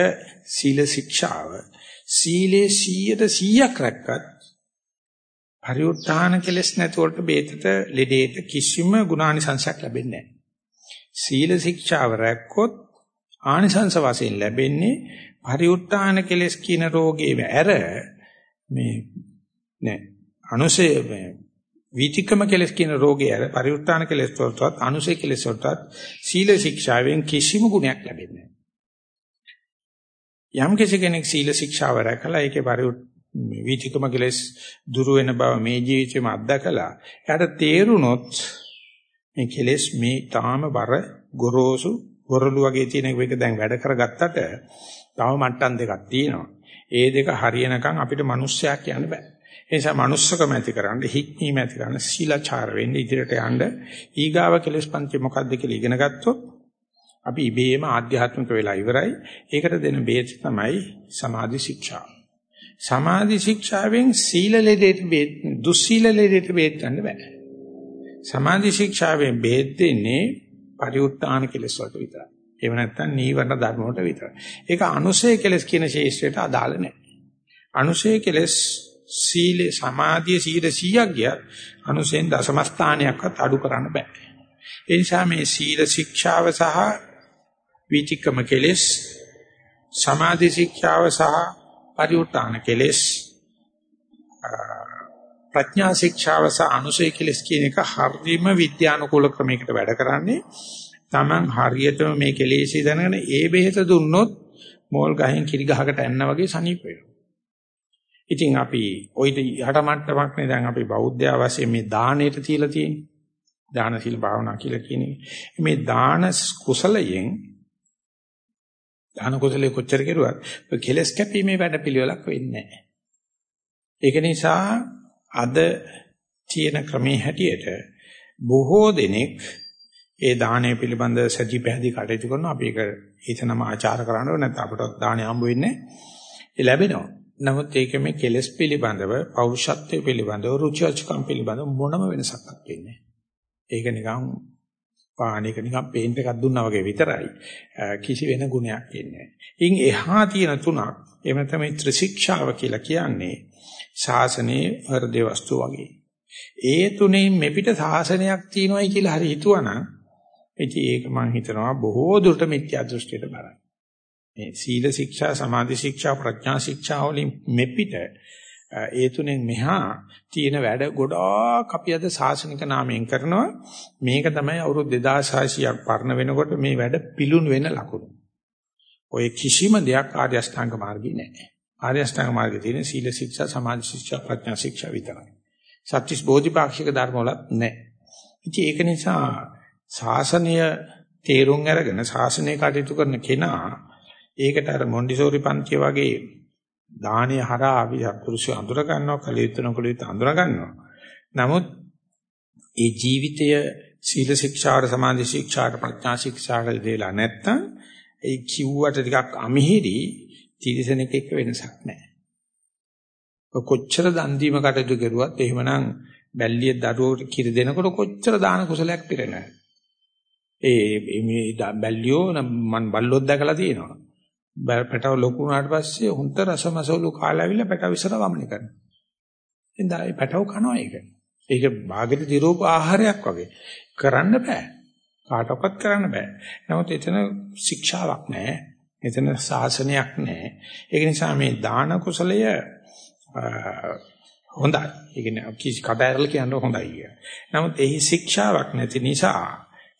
සීල ශික්ෂාව. සීලේ 100ට 100ක් රැක්කත් පරිඋත්ථාන කෙලස් නැතුවට බේතට ලෙඩේට කිසිම ගුණානිසංසයක් ලැබෙන්නේ නැහැ. සීල ශික්ෂාව රැක්කොත් ආනිසංස වශයෙන් ලැබෙන්නේ පරිඋත්ථාන කෙලස් කියන රෝගේ ඇර මේ නෑ අනුසය වීතිකම කෙලස් කියන රෝගය ඇර පරිඋත්ථාන කෙලස් වලටත් අනුසය කෙලස් වලටත් සීල ශික්ෂාවෙන් කිසිම ගුණයක් ලැබෙන්නේ නෑ යම් කෙනෙක් සීල ශික්ෂාව රැකලා ඒකේ පරිඋත් වීතිකම කෙලස් දුරු වෙන බව මේ ජීවිතේම අත්දකලා එයාට තේරුනොත් මේ කෙලෙස් මේ තාම බර ගොරෝසු ගොරළු වගේ තියෙන එක දැන් වැඩ කරගත්තට තව මට්ටම් දෙකක් තියෙනවා. ඒ දෙක හරියනකම් අපිට මිනිස්සයා කියන්න බෑ. ඒ නිසා manussකම ඇති කරන්න, හික්මීම ඇති කරන්න, සීලාචාර වෙන්න ඉදිරියට යන්න ඊගාව කෙලෙස් පන්ති මොකක්ද කියලා ඉගෙන ගත්තොත් අපි ඉබේම ආධ්‍යාත්මික වෙලා ඉවරයි. ඒකට දෙන බේස් තමයි සමාධි ශික්ෂා. සමාධි ශික්ෂාවෙන් සීල ලෙඩේට බේත් දුස්සීල ලෙඩේට බේත් ගන්න බෑ. සමාධි ශික්ෂාවෙන් බෙහෙත් දෙන්නේ පරිඋත්තාන කෙලස් වලට විතරයි. එහෙම නැත්නම් නීවරණ ධර්ම වලට විතරයි. ඒක අනුසය කෙලස් කියන ශේෂ්ත්‍රයට අදාළ නැහැ. අනුසය කෙලස් සීල සමාධිය සීල 100ක් ගියත් අනුසයෙන් දශම ස්ථානයක්වත් අඩු කරන්න බෑ. ඒ නිසා මේ සීල ශික්ෂාව සහ විචිකම කෙලස් සමාධි ශික්ෂාව සහ පරිඋත්තාන කෙලස් ප්‍රඥා ශික්ෂාව සහ අනුසය කෙලස් කියන එක හරියම විද්‍යානුකූල ක්‍රමයකට වැඩ කරන්නේ. Taman හරියටම මේ කෙලෙසි දැනගෙන ඒ බෙහෙත දුන්නොත් මෝල් ගහෙන් කිරි ගහකට ඇන්න වගේ සනීප වෙනවා. ඉතින් අපි ওই යට මට්ටමක් නේ දැන් අපි බෞද්ධ වශයෙන් මේ දාණයට තියලා තියෙන්නේ. දාන සීල භාවනා කියලා කියන්නේ. මේ දාන කුසලයෙන් දාන කුසලයේ කොච්චර කෙරුවත් කෙලස් කැපීමේ වැඩ පිළිවෙලක් වෙන්නේ නැහැ. ඒක නිසා අද තියෙන ක්‍රමේ හැටියට බොහෝ දෙනෙක් ඒ දාණය පිළිබඳ සැදි පැහැදි කටයුතු කරනවා. අපි ඒක හිතනම ආචාර කරනවා නැත්නම් අපට දාණය හම්බ වෙන්නේ ඒ ලැබෙනවා. නමුත් ඒක මේ කෙලස් පිළිබඳව පෞරුෂත්වය පිළිබඳව රුචිචකම් පිළිබඳව මොනම වෙනසක් වෙන්නේ ඒක නිකන් පාණික නිකන් පේන්ට් එකක් දුන්නා වගේ විතරයි. කිසි වෙන ගුණයක් එන්නේ නැහැ. ඉන් එහා තියෙන තුනක් එහෙම තමයි ත්‍රිශික්ෂාව කියලා කියන්නේ. ශාසනයේ හෘද වස්තු වගේ. ඒ තුනේ මෙපිට ශාසනයක් තියෙනවයි කියලා හරි හිතුවනම් ඉතින් ඒක මම හිතනවා බොහෝ දුරට මිත්‍යා දෘෂ්ටියට බරයි. මේ සීල ශික්ෂා, සමාධි ශික්ෂා, ප්‍රඥා ශික්ෂා වලින් මෙපිට ඒ තුනෙන් මෙහා තියෙන වැඩ ගොඩාක් අපි අද ශාසනික නාමයෙන් කරනවා. මේක තමයි අවුරුදු 2600ක් පරණ වෙනකොට මේ වැඩ පිලුණු වෙන ලකුණු. ඔය කිසිම දෙයක් ආර්ය අෂ්ටාංග මාර්ගේ නැහැ. ආර්ය අෂ්ටාංග මාර්ගයේ තියෙන සීල ශික්ෂා, සමාධි ශික්ෂා, ප්‍රඥා ශික්ෂා විතරයි. සත්‍විස් බෝධිපාක්ෂික ධර්ම වලත් නැහැ. ඉතින් ඒක නිසා ශාසනය තේරුම් අරගෙන ශාසනය කටයුතු කරන කෙනා ඒකට අර මොන්ඩිසෝරි පන්තිය වගේ දානීය හරහා අපි සත්පුරුෂය අඳුර ගන්නවා, කලියුත් නොකලියුත් අඳුර ගන්නවා. නමුත් ඒ ජීවිතය සීල ශික්ෂාට සමාධි ශික්ෂාට ප්‍රඥා ශික්ෂාට දෙලා නැත්තම් ඒ කිව්වට ටිකක් අමිහිරි තිරසනෙක එක වෙනසක් නැහැ. කොච්චර දන් දීම කටයුතු කරුවත් එහෙමනම් බැල්ලිය දරුවෝට කිරි දෙනකොට කොච්චර දාන කුසලයක් පිරෙනවද? ඒ මේ බැල්ලියෝ මන් බල්ලොත් දැකලා තියෙනවා. පැටව ලොකු වුණාට පස්සේ හුන්ත රසමසවලු කාලා ඇවිල්ලා පැටව ඉස්සර වමනේ කරනවා. එඳා ඒ පැටව කනවා ඒක. ඒක භාගෙට දිරෝප ආහාරයක් වගේ. කරන්න බෑ. කාටවත් කරන්න බෑ. නමුත් එතන ශික්ෂාවක් නැහැ. එතන සාසනයක් නැහැ. ඒක නිසා මේ දාන කුසලය හොඳයි. ඒ කියන්නේ කිසි කතාරල කියන්න හොඳයි කිය. නමුත් එහි ශික්ෂාවක් නැති නිසා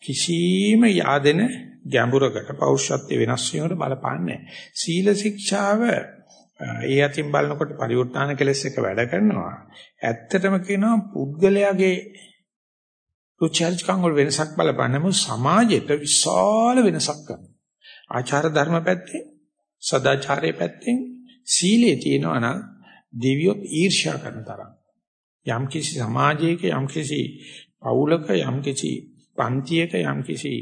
කිසිම yaadෙන ගැඹුරකට පෞරුෂත්ව වෙනස් වීමකට බලපාන්නේ සීල ශික්ෂාව ඒ අතින් බලනකොට පරිවර්තන කෙලස් එක වැඩ කරනවා. ඇත්තටම කියනවා පුද්ගලයාගේ රුචර්ජකම් වල වෙනසක් බලපන්නම සමාජයට විශාල වෙනසක් කරනවා. ආචාර ධර්ම පැත්තේ සදාචාරයේ පැත්තෙන් සීලයේ තියෙනවා නම් දෙවියොත් ඊර්ෂ්‍යා කරන තරම්. යම් කිසි සමාජයක යම් කිසි පවුලක යම් කිසි පන්තියක යම් කිසි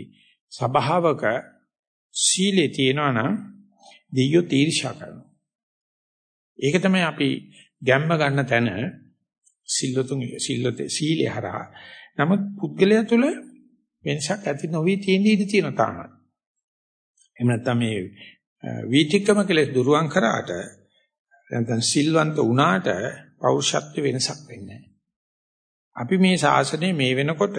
සබාවක සීලේ තියෙනවා නම් දෙවියොත් ඊර්ෂ්‍යා කරනවා. ඒක තමයි අපි ගැම්ම ගන්න තැන සිල්ලතුන් සිල්ලත සීලේ හරහා. නමුත් පුද්ගලයා තුළ වෙනසක් ඇති නොවි තියෙන ඉඳී තියෙන තාම. එහෙම නැත්නම් මේ වීතික්කම කෙලෙස් දුරුවන් කරාට නැත්නම් සිල්වන්ත වුණාට පෞරුෂත්ව වෙනසක් වෙන්නේ අපි මේ ශාසනය මේ වෙනකොට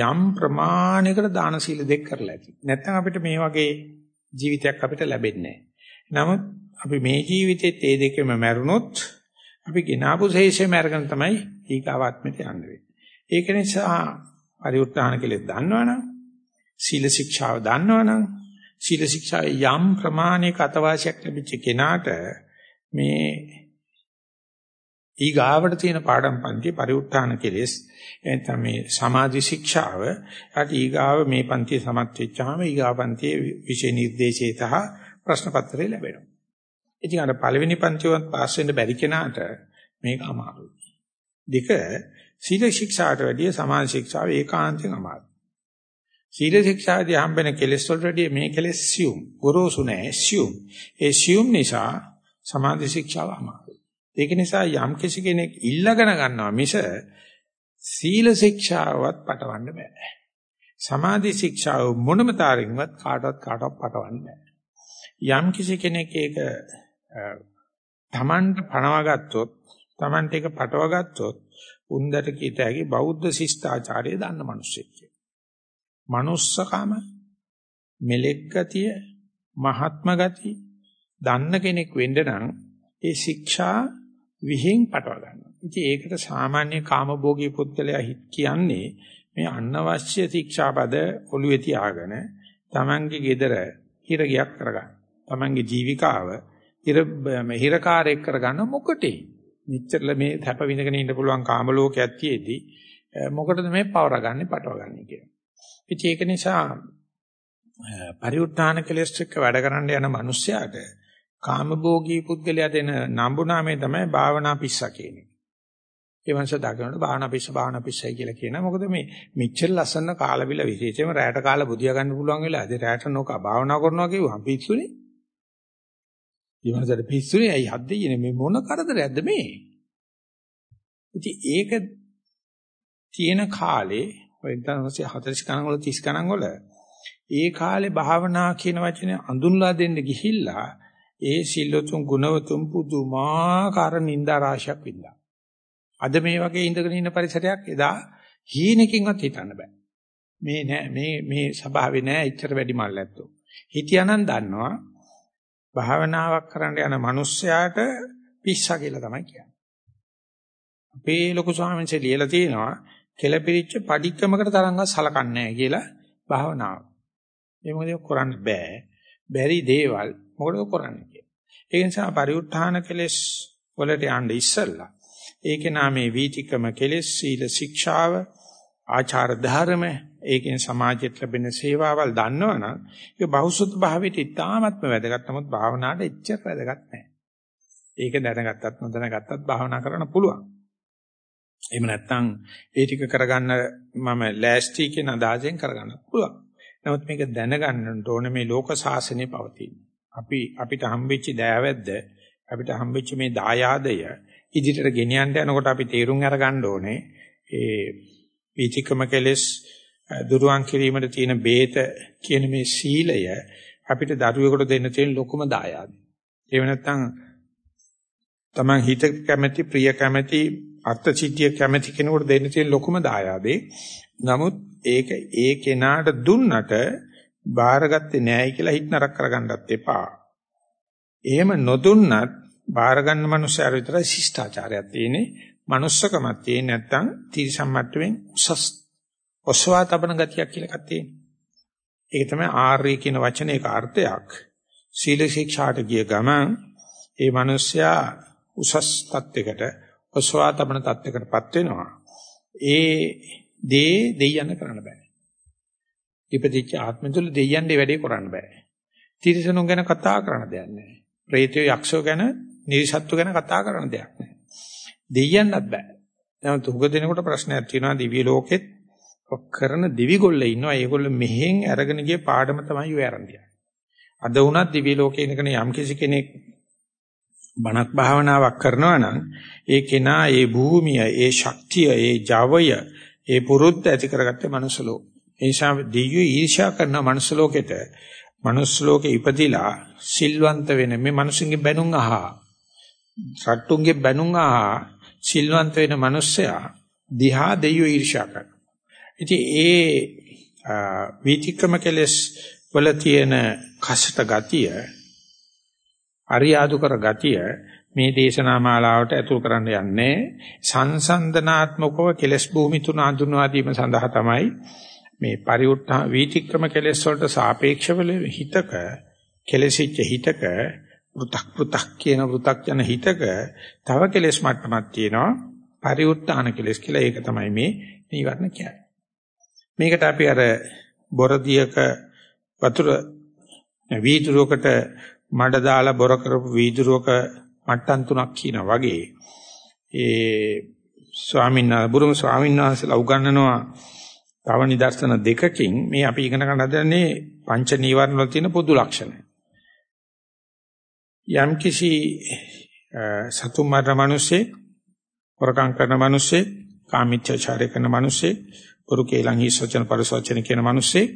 යම් ප්‍රමාණයකට දාන සීල දෙක කරලා ඇති. නැත්නම් අපිට මේ වගේ ජීවිතයක් අපිට ලැබෙන්නේ නමුත් අපි මේ ජීවිතෙත් ඒ දෙකම මැරුණොත් අපි ගినాපු ශේෂයෙන් අරගෙන තමයි ඊගාවාත්මයට යන්න වෙන්නේ. ඒක නිසා පරිඋත්ථාන කෙලෙස් දන්නවනම් සීල ශික්ෂාව දන්නවනම් සීල ශික්ෂාවේ යම් ප්‍රමාණයක අතවාසියක් ලැබිච්ච කෙනාට මේ ඊගාවට තියෙන පාඩම් පන්ති පරිඋත්ථාන කෙලෙස් එතන මේ සමාධි ශික්ෂාව ඊට ඊගාව මේ පන්තිය සමත් වෙච්චාම ඊගා පන්තියේ විෂය නිර්දේශය සහ ප්‍රශ්න පත්‍රය ලැබෙනවා. ඉතින් අර පළවෙනි පන්තිවත් පාස් වෙන්න බැරි කෙනාට මේක අමාරුයි. දෙක සීල ශික්ෂාට වැඩිය සමාධි ශික්ෂාව ඒකාන්තයෙන් අමාරුයි. සීල ශික්ෂාදී හම්බෙන කෙලෙස් වලට වැඩිය මේ කෙලෙස් සියුම් ගොරෝසු නෑ සියුම්. ඒ සියුම් නිසා සමාධි ශික්ෂාව අමාරුයි. ඒක නිසා යම් කිසි කෙනෙක් ඉල්ලගෙන ගන්නවා මිස සීල ශික්ෂාවත් පටවන්න බෑ. සමාධි ශික්ෂාව මොනම තාරින්වත් කාටවත් කාටවත් පටවන්න බෑ. යම් කිසි කෙනෙක් ඒක තමන්ට පණවගත්තොත් තමන්ට ඒක පටවගත්තොත් උන්දට කීත හැකි බෞද්ධ ශිෂ්ටාචාරය දන්න මිනිස්සෙක් කියලා. Manussකම මෙලෙක් ගතිය මහත්ම ගතිය දන්න කෙනෙක් වෙන්න නම් ඒ ශික්ෂා විහිං පටව ගන්නවා. ඉතින් ඒකට සාමාන්‍ය කාමභෝගී පුද්ගලයා හිත කියන්නේ මේ අනවශ්‍ය ශික්ෂාපද ඔළුවේ තියාගෙන Tamange gedara හිරගියක් කරගන්න. Tamange ජීවිකාව හිර හිරකාරයක් කරගන්න මොකටේ? මෙච්චර මේ තැප විඳගෙන ඉන්න පුළුවන් කාම ලෝකයක් තියේදී මොකටද මේ පවරගන්නේ පටවගන්නේ කියලා. ඉතින් ඒක නිසා පරිඋත්ථාන කෙලෙස් එක්ක වැඩ කරන්න යන මිනිස්සයාට කාමභෝගී පුද්ගලයා දෙන නම්බුනාමේ තමයි භාවනා පිස්සා කියන්නේ. ඒ වංශ දාගනට භාවනා පිස්ස භාවනා පිස්සයි කියලා කියනවා. මොකද මේ මෙච්චර ලස්සන කාලවිල විශේෂයෙන්ම රැයට කාලා බුදියා ගන්න පුළුවන් වෙලා අද රැයට නොක භාවනා කරනවා කිව්වම පිස්සුනේ. ඊවනසට පිස්සුනේ ඇයි හද්දෙන්නේ මේ මොන කරදරයක්ද මේ? ඉතින් ඒක තියෙන කාලේ ඔය 1940 ගණන් වල 30 ගණන් වල ඒ කාලේ භාවනා කියන වචනේ අඳුන්ලා දෙන්න ගිහිල්ලා ඒ සිල්ලතුන් ගුණවතුන් පුදුමාකාර නිന്ദා රාශියක් වින්දා. අද මේ වගේ ඉඳගෙන ඉන්න පරිසරයක් එදා හීනකින්වත් හිතන්න බෑ. මේ නෑ මේ මේ ස්වභාවේ නෑ ඉච්චර වැඩි මල් ඇත්තෝ. හිතියානම් දන්නවා භාවනාවක් කරන්න යන මිනිස්සයාට පිස්සා කියලා තමයි කියන්නේ. අපේ ලොකු ස්වාමීන් වහන්සේ ලියලා තියෙනවා කෙලපිරිච්ච padikkamakata තරංගව සලකන්නේ නැහැ කියලා භාවනාව. ඒ මොකද කරන්න බෑ. බැරි දේවල් මොකද කරන්නේ කියලා. ඒ නිසා පරිඋත්ථාන කෙලෙස් වලට යන්න ඉස්සෙල්ලා ඒකේ නාමේ වීතිකම කෙලෙස් සීල ශික්ෂාව ආචාර ධර්ම ඒකෙන් සමාජයට ලැබෙන සේවාවල් දන්නවනම් ඒක බහුසුත් භාවයට ඉතාමත්ම වැදගත්. නමුත් භාවනාවට එච්චර වැදගත් නැහැ. ඒක දැනගත්තත් නොදැනගත්තත් භාවනා කරන්න පුළුවන්. එහෙම නැත්නම් ඒ ටික කරගන්න මම ලෑස්ති කියන අදහසෙන් කරගන්න පුළුවන්. නමුත් මේක දැනගන්න ඕනේ මේ ලෝක සාසනය පවතින. අපි අපිට හම්බෙච්ච දයාවැද්ද අපිට හම්බෙච්ච මේ දායාදය ඉදිරියට ගෙනියන්න යනකොට අපි තීරුම් අරගන්න ඕනේ ඒ වීතිකම කෙලස් දුරුවන් කිරීමට තියෙන බේත කියන මේ සීලය අපිට දරුවෙකුට දෙන්න තියෙන ලොකුම දායාදය. ඒව නැත්තම් තමන් හිත කැමැති ප්‍රිය කැමැති අර්ථ සිද්ධිය කැමැති කෙනෙකුට දෙන්න තියෙන ලොකුම දායාදේ. නමුත් ඒක ඒ කෙනාට දුන්නට බාරගත්තේ නෑයි කියලා හිත නරක කරගන්නත් එපා. එහෙම නොදුන්නත් බාර ගන්න මනුස්සයර විතරයි ශිෂ්ටාචාරයක් තියෙන්නේ. manussකමක් තියෙන්නේ නැත්නම් තිරිසන් මට්ටමින් උසස් ඔස්වා තබන ගතියක් කියලා එකක් තියෙනවා. ඒක තමයි ආර්ය කියන වචනේ ඒක අර්ථයක්. සීල ශික්ෂාට ගිය ගමන් ඒ මිනිස්සයා උසස් තත්යකට ඔස්වා තබන තත්යකටපත් වෙනවා. ඒ දේ දෙයයන් කරන්න බෑ. ඉපදිච්ච ආත්මය තුළ දෙයයන් දෙ වැඩේ කරන්න බෑ. තිරිසනුන් ගැන කතා කරන්න දෙයක් නෑ. ප්‍රේතයෝ යක්ෂයෝ ගැන නිරිසත්තු ගැන කතා කරන්න දෙයක් නෑ. දෙයයන්වත් බෑ. නමුත් උග දෙනකොට ප්‍රශ්නයක් තියෙනවා දිව්‍ය ලෝකෙත් කරන දිවිගොල්ලෝ ඉන්නවා. ඒගොල්ලෝ මෙහෙන් අරගෙන ගිය පාඩම තමයි ඔය ආරම්භය. අද වුණත් දිව්‍ය ලෝකේ ඉන්නකන යම් කිසි කෙනෙක් බණක් භාවනාවක් කරනවා නම් ඒ කෙනා ඒ භූමිය, ඒ ශක්තිය, ඒ ජවය, ඒ පුරුද්ද ඇති කරගත්තේ මනුස්ස ලෝක. ඒ නිසා දිව්‍ය ඊර්ෂ්‍යා කරන මනුස්ස ලෝකෙට මනුස්ස ලෝකේ ඉපදිලා සිල්වන්ත වෙන මේ මිනිසුන්ගේ බැනුම් අහා සට්ටුන්ගේ බැනුම් අහා සිල්වන්ත වෙන මිනිස්සයා දිහා දෙයියෝ ඊර්ෂ්‍යා කරනවා. ඉතින් ඒ වීතික්‍රම කෙලස් වල තියෙන කෂට ගතිය අරියාදු කර ගතිය මේ දේශනා මාලාවට ඇතුල් කරන්න යන්නේ සංසන්දනාත්මකව කෙලස් භූමි තුන අඳුනවා දීම සඳහා තමයි මේ පරිඋත් වීතික්‍රම කෙලස් වලට සාපේක්ෂව හිතක කෙලසිච්ච හිතක පෘ탁 පෘ탁 කියන පෘ탁 යන හිතක තව කෙලස් මට්ටමක් තියෙනවා පරිඋත්තාන කෙලස් කියලා ඒක තමයි මේ නීවරණ කියන්නේ. මේකට අපි අර බොරදියක වතුර වීදුරුවකට මඩ දාලා බොර කරපු වීදුරුවක මට්ටම් තුනක් කියනා වගේ ඒ ස්වාමීන් වහන්සේ බුරුම ස්වාමීන් වහන්සේලා උගන්වනවා තව නිදර්ශන දෙකකින් මේ අපි ඉගෙන ගන්න හදන්නේ පංච නීවරණ වල තියෙන පොදු ලක්ෂණ. යම් කිසි සතුම් මරණ මිනිස්සේ, වරකම් කරන මිනිස්සේ, කාමීච්ඡාචාරය කරන මිනිස්සේ, පුරු කේලං හිස් වචන පරිසවචන කියන මිනිස්සේ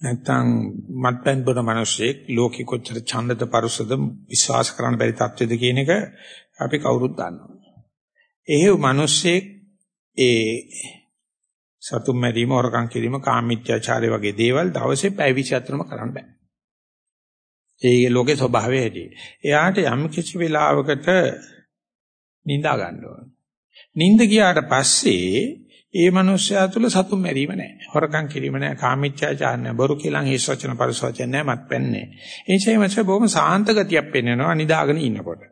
නැත්තම් මත්පැන් බොන මිනිස්සෙක් ලෝකෙ කොච්චර ඡන්දද පරුසද විශ්වාස කරන්න බැරි තත්ත්වෙද කියන එක අපි කවුරුත් දන්නවා. එහෙව් මිනිස්සෙක් ඒ සතුම් මැරීම, හොරකම් කිරීම, කාමීත්‍යාචාරය වගේ දේවල් දවසේ පැය 24ම කරන්න බෑ. ඒ ලෝකේ ස්වභාවය ඇති. එයාට යම් කිසි වෙලාවකට නිඳා ගන්න ඕන. නිින්ද ගියාට පස්සේ ඒ මනුස්සයා තුල සතුම් මැරීම නැහැ. හොරකම් කිරීම නැහැ, කාමීච්ඡාචාර නැහැ, බොරු කියලා හිස් වචන පරිසවචන නැහැ, මත්පැන්නේ. ඒ නිසා මේ බොහොම සාන්ත ගතියක් පෙන්වනවා නිදාගෙන ඉන්නකොට.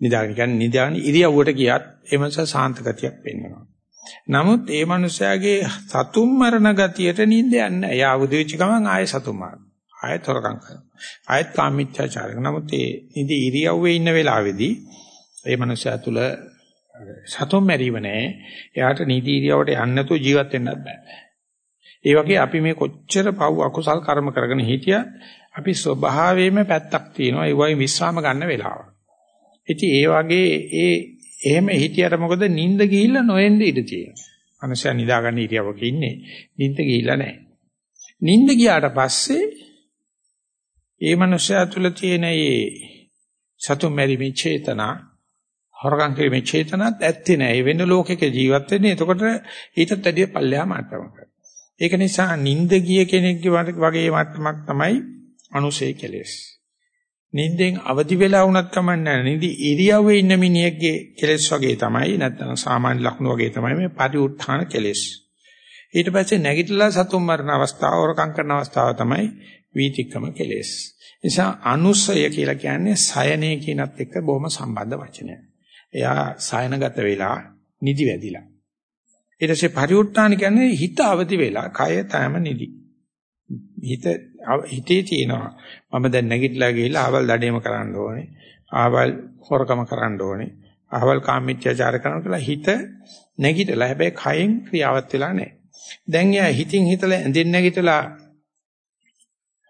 නිදාගෙන කියන්නේ නිදාගෙන ඉරියව්වට ගියත් ඒ මනුස්සයා සාන්ත ගතියක් පෙන්වනවා. නමුත් ඒ මනුස්සයාගේ සතුම් මරණ ගතියට නිින්ද යන්නේ නැහැ. එයා අවදි වෙච්ච ගමන් ආයෙ සතුම් මරනවා. ආයෙත් හොරකම් කරනවා. ආයෙත් කාමීච්ඡාචාර කරනවා. නමුත් ඒ නිදි ඉරියව්වේ ඉන්න වෙලාවේදී ඒ මනුස්සයා තුල සතුම් මැරීම නෑ. එයාට නීති ඉරියවට යන්න නැතුව ජීවත් වෙන්නත් බෑ. ඒ වගේ අපි මේ කොච්චර පව් අකුසල් කර්ම කරගෙන හිටියත් අපි ස්වභාවයෙන්ම පැත්තක් තියෙනවා. ඒ වගේ විශ්‍රාම ගන්න වෙලාව. ඉතින් ඒ වගේ ඒ එහෙම හිටියට මොකද නිින්ද ගිහිල්ලා නොඑන්න ඉඩ තියෙනවා. මනුෂයා නිදාගන්න ඉරියවක ඉන්නේ. නිින්ද ගිහිල්ලා නැහැ. නිින්ද ගියාට පස්සේ ඒ මනුෂයා තුල තියෙන මේ සතුම් මැරීමේ චේතනා හොරකම් කිරීමේ චේතනත් ඇත්තේ නැහැ. ඒ වෙන ලෝකයක ජීවත් වෙන්නේ. එතකොට ඊටත් වැඩිය පල්ලෙහා මට්ටමක. ඒක නිසා නිින්ද ගිය කෙනෙක්ගේ වගේ මට්ටමක් තමයි අනුසය කෙලෙස්. නිින්දෙන් අවදි වෙලා වුණත් කමන්නේ නිදි ඉරියව්වේ ඉන්න මිනිහෙක්ගේ කෙලෙස් වගේ තමයි නැත්නම් සාමාන්‍ය ලක්ෂණ වගේ තමයි මේ පරිඋත්ථාන කෙලෙස්. ඊට පස්සේ නැගිටලා සතුම් මරණ අවස්ථාව, හොරකම් කරන අවස්ථාව තමයි වීතික්කම කෙලෙස්. නිසා අනුසය කියලා කියන්නේ සයනේ කියනත් එක්ක බොහොම සම්බන්ධ වචනයක්. එයා සයනගත වෙලා නිදි වැදිලා. ඊට පස්සේ පරිඋත්ථාන කියන්නේ හිත අවදි වෙලා කය තැම නිදි. හිත හිතේ තියෙනවා මම දැන් නැගිටලා ගිහිල්ලා ආවල් දඩේම කරන්න ඕනේ. ආවල් හොරකම කරන්න ඕනේ. අහවල් කාමීත්‍යාචාර කරනවා කියලා හිත නැගිටලා හැබැයි කයෙන් ක්‍රියාවත් වෙලා නැහැ. දැන් එයා හිතින් හිතලා ඇඳෙන් නැගිටලා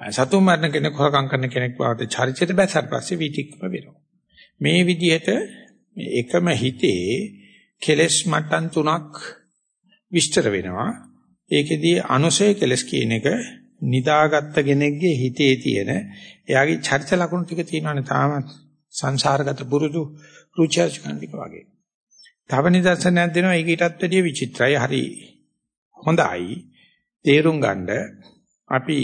සතුන් මරණ කෙනෙක් හොරකම් කරන කෙනෙක් වාට චරිතයට බැසට පස්සේ විචික්කම වෙනවා. මේ විදිහට එකම හිතේ කෙලස් මට්ටම් තුනක් විස්තර වෙනවා. ඒකෙදී අනුසය කෙලස් කියන එක නිදාගත්ත කෙනෙක්ගේ හිතේ තියෙන එයාගේ චරිත ලක්ෂණ ටික තියෙනවානේ තාමත් සංසාරගත පුරුදු රුචර්ජකන් ටික වගේ. තව නිදර්ශනයක් දෙනවා ඒක ඊටත් වැඩිය විචිත්‍රයි. හරි හොඳයි. තේරුම් ගන්න අපි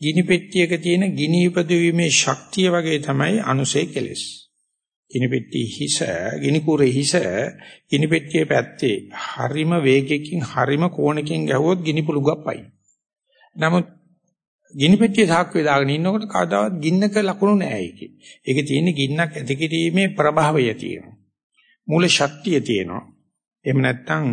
ගිනි පෙට්ටියක තියෙන ගිනි ඉපදවීමේ ශක්තිය වගේ තමයි අනුසේ කෙලස්. ගිනි පෙට්ටිය හිස, ගිනි කුරේ හිස ගිනි පෙට්ටියේ පැත්තේ හරිම වේගයකින් හරිම කෝණකින් ගැහුවොත් ගිනි පුළඟක් පයි. නමුත් ගිනි පෙට්ටිය සාක්කුවේ දාගෙන ඉන්නකොට කවදාවත් ගින්නක ලකුණු නැහැ ඒකේ. ඒකේ තියෙන ගින්නක් ඇති කිරීමේ ප්‍රභාවය තියෙනවා. මූල ශක්තිය තියෙනවා. එහෙම නැත්නම්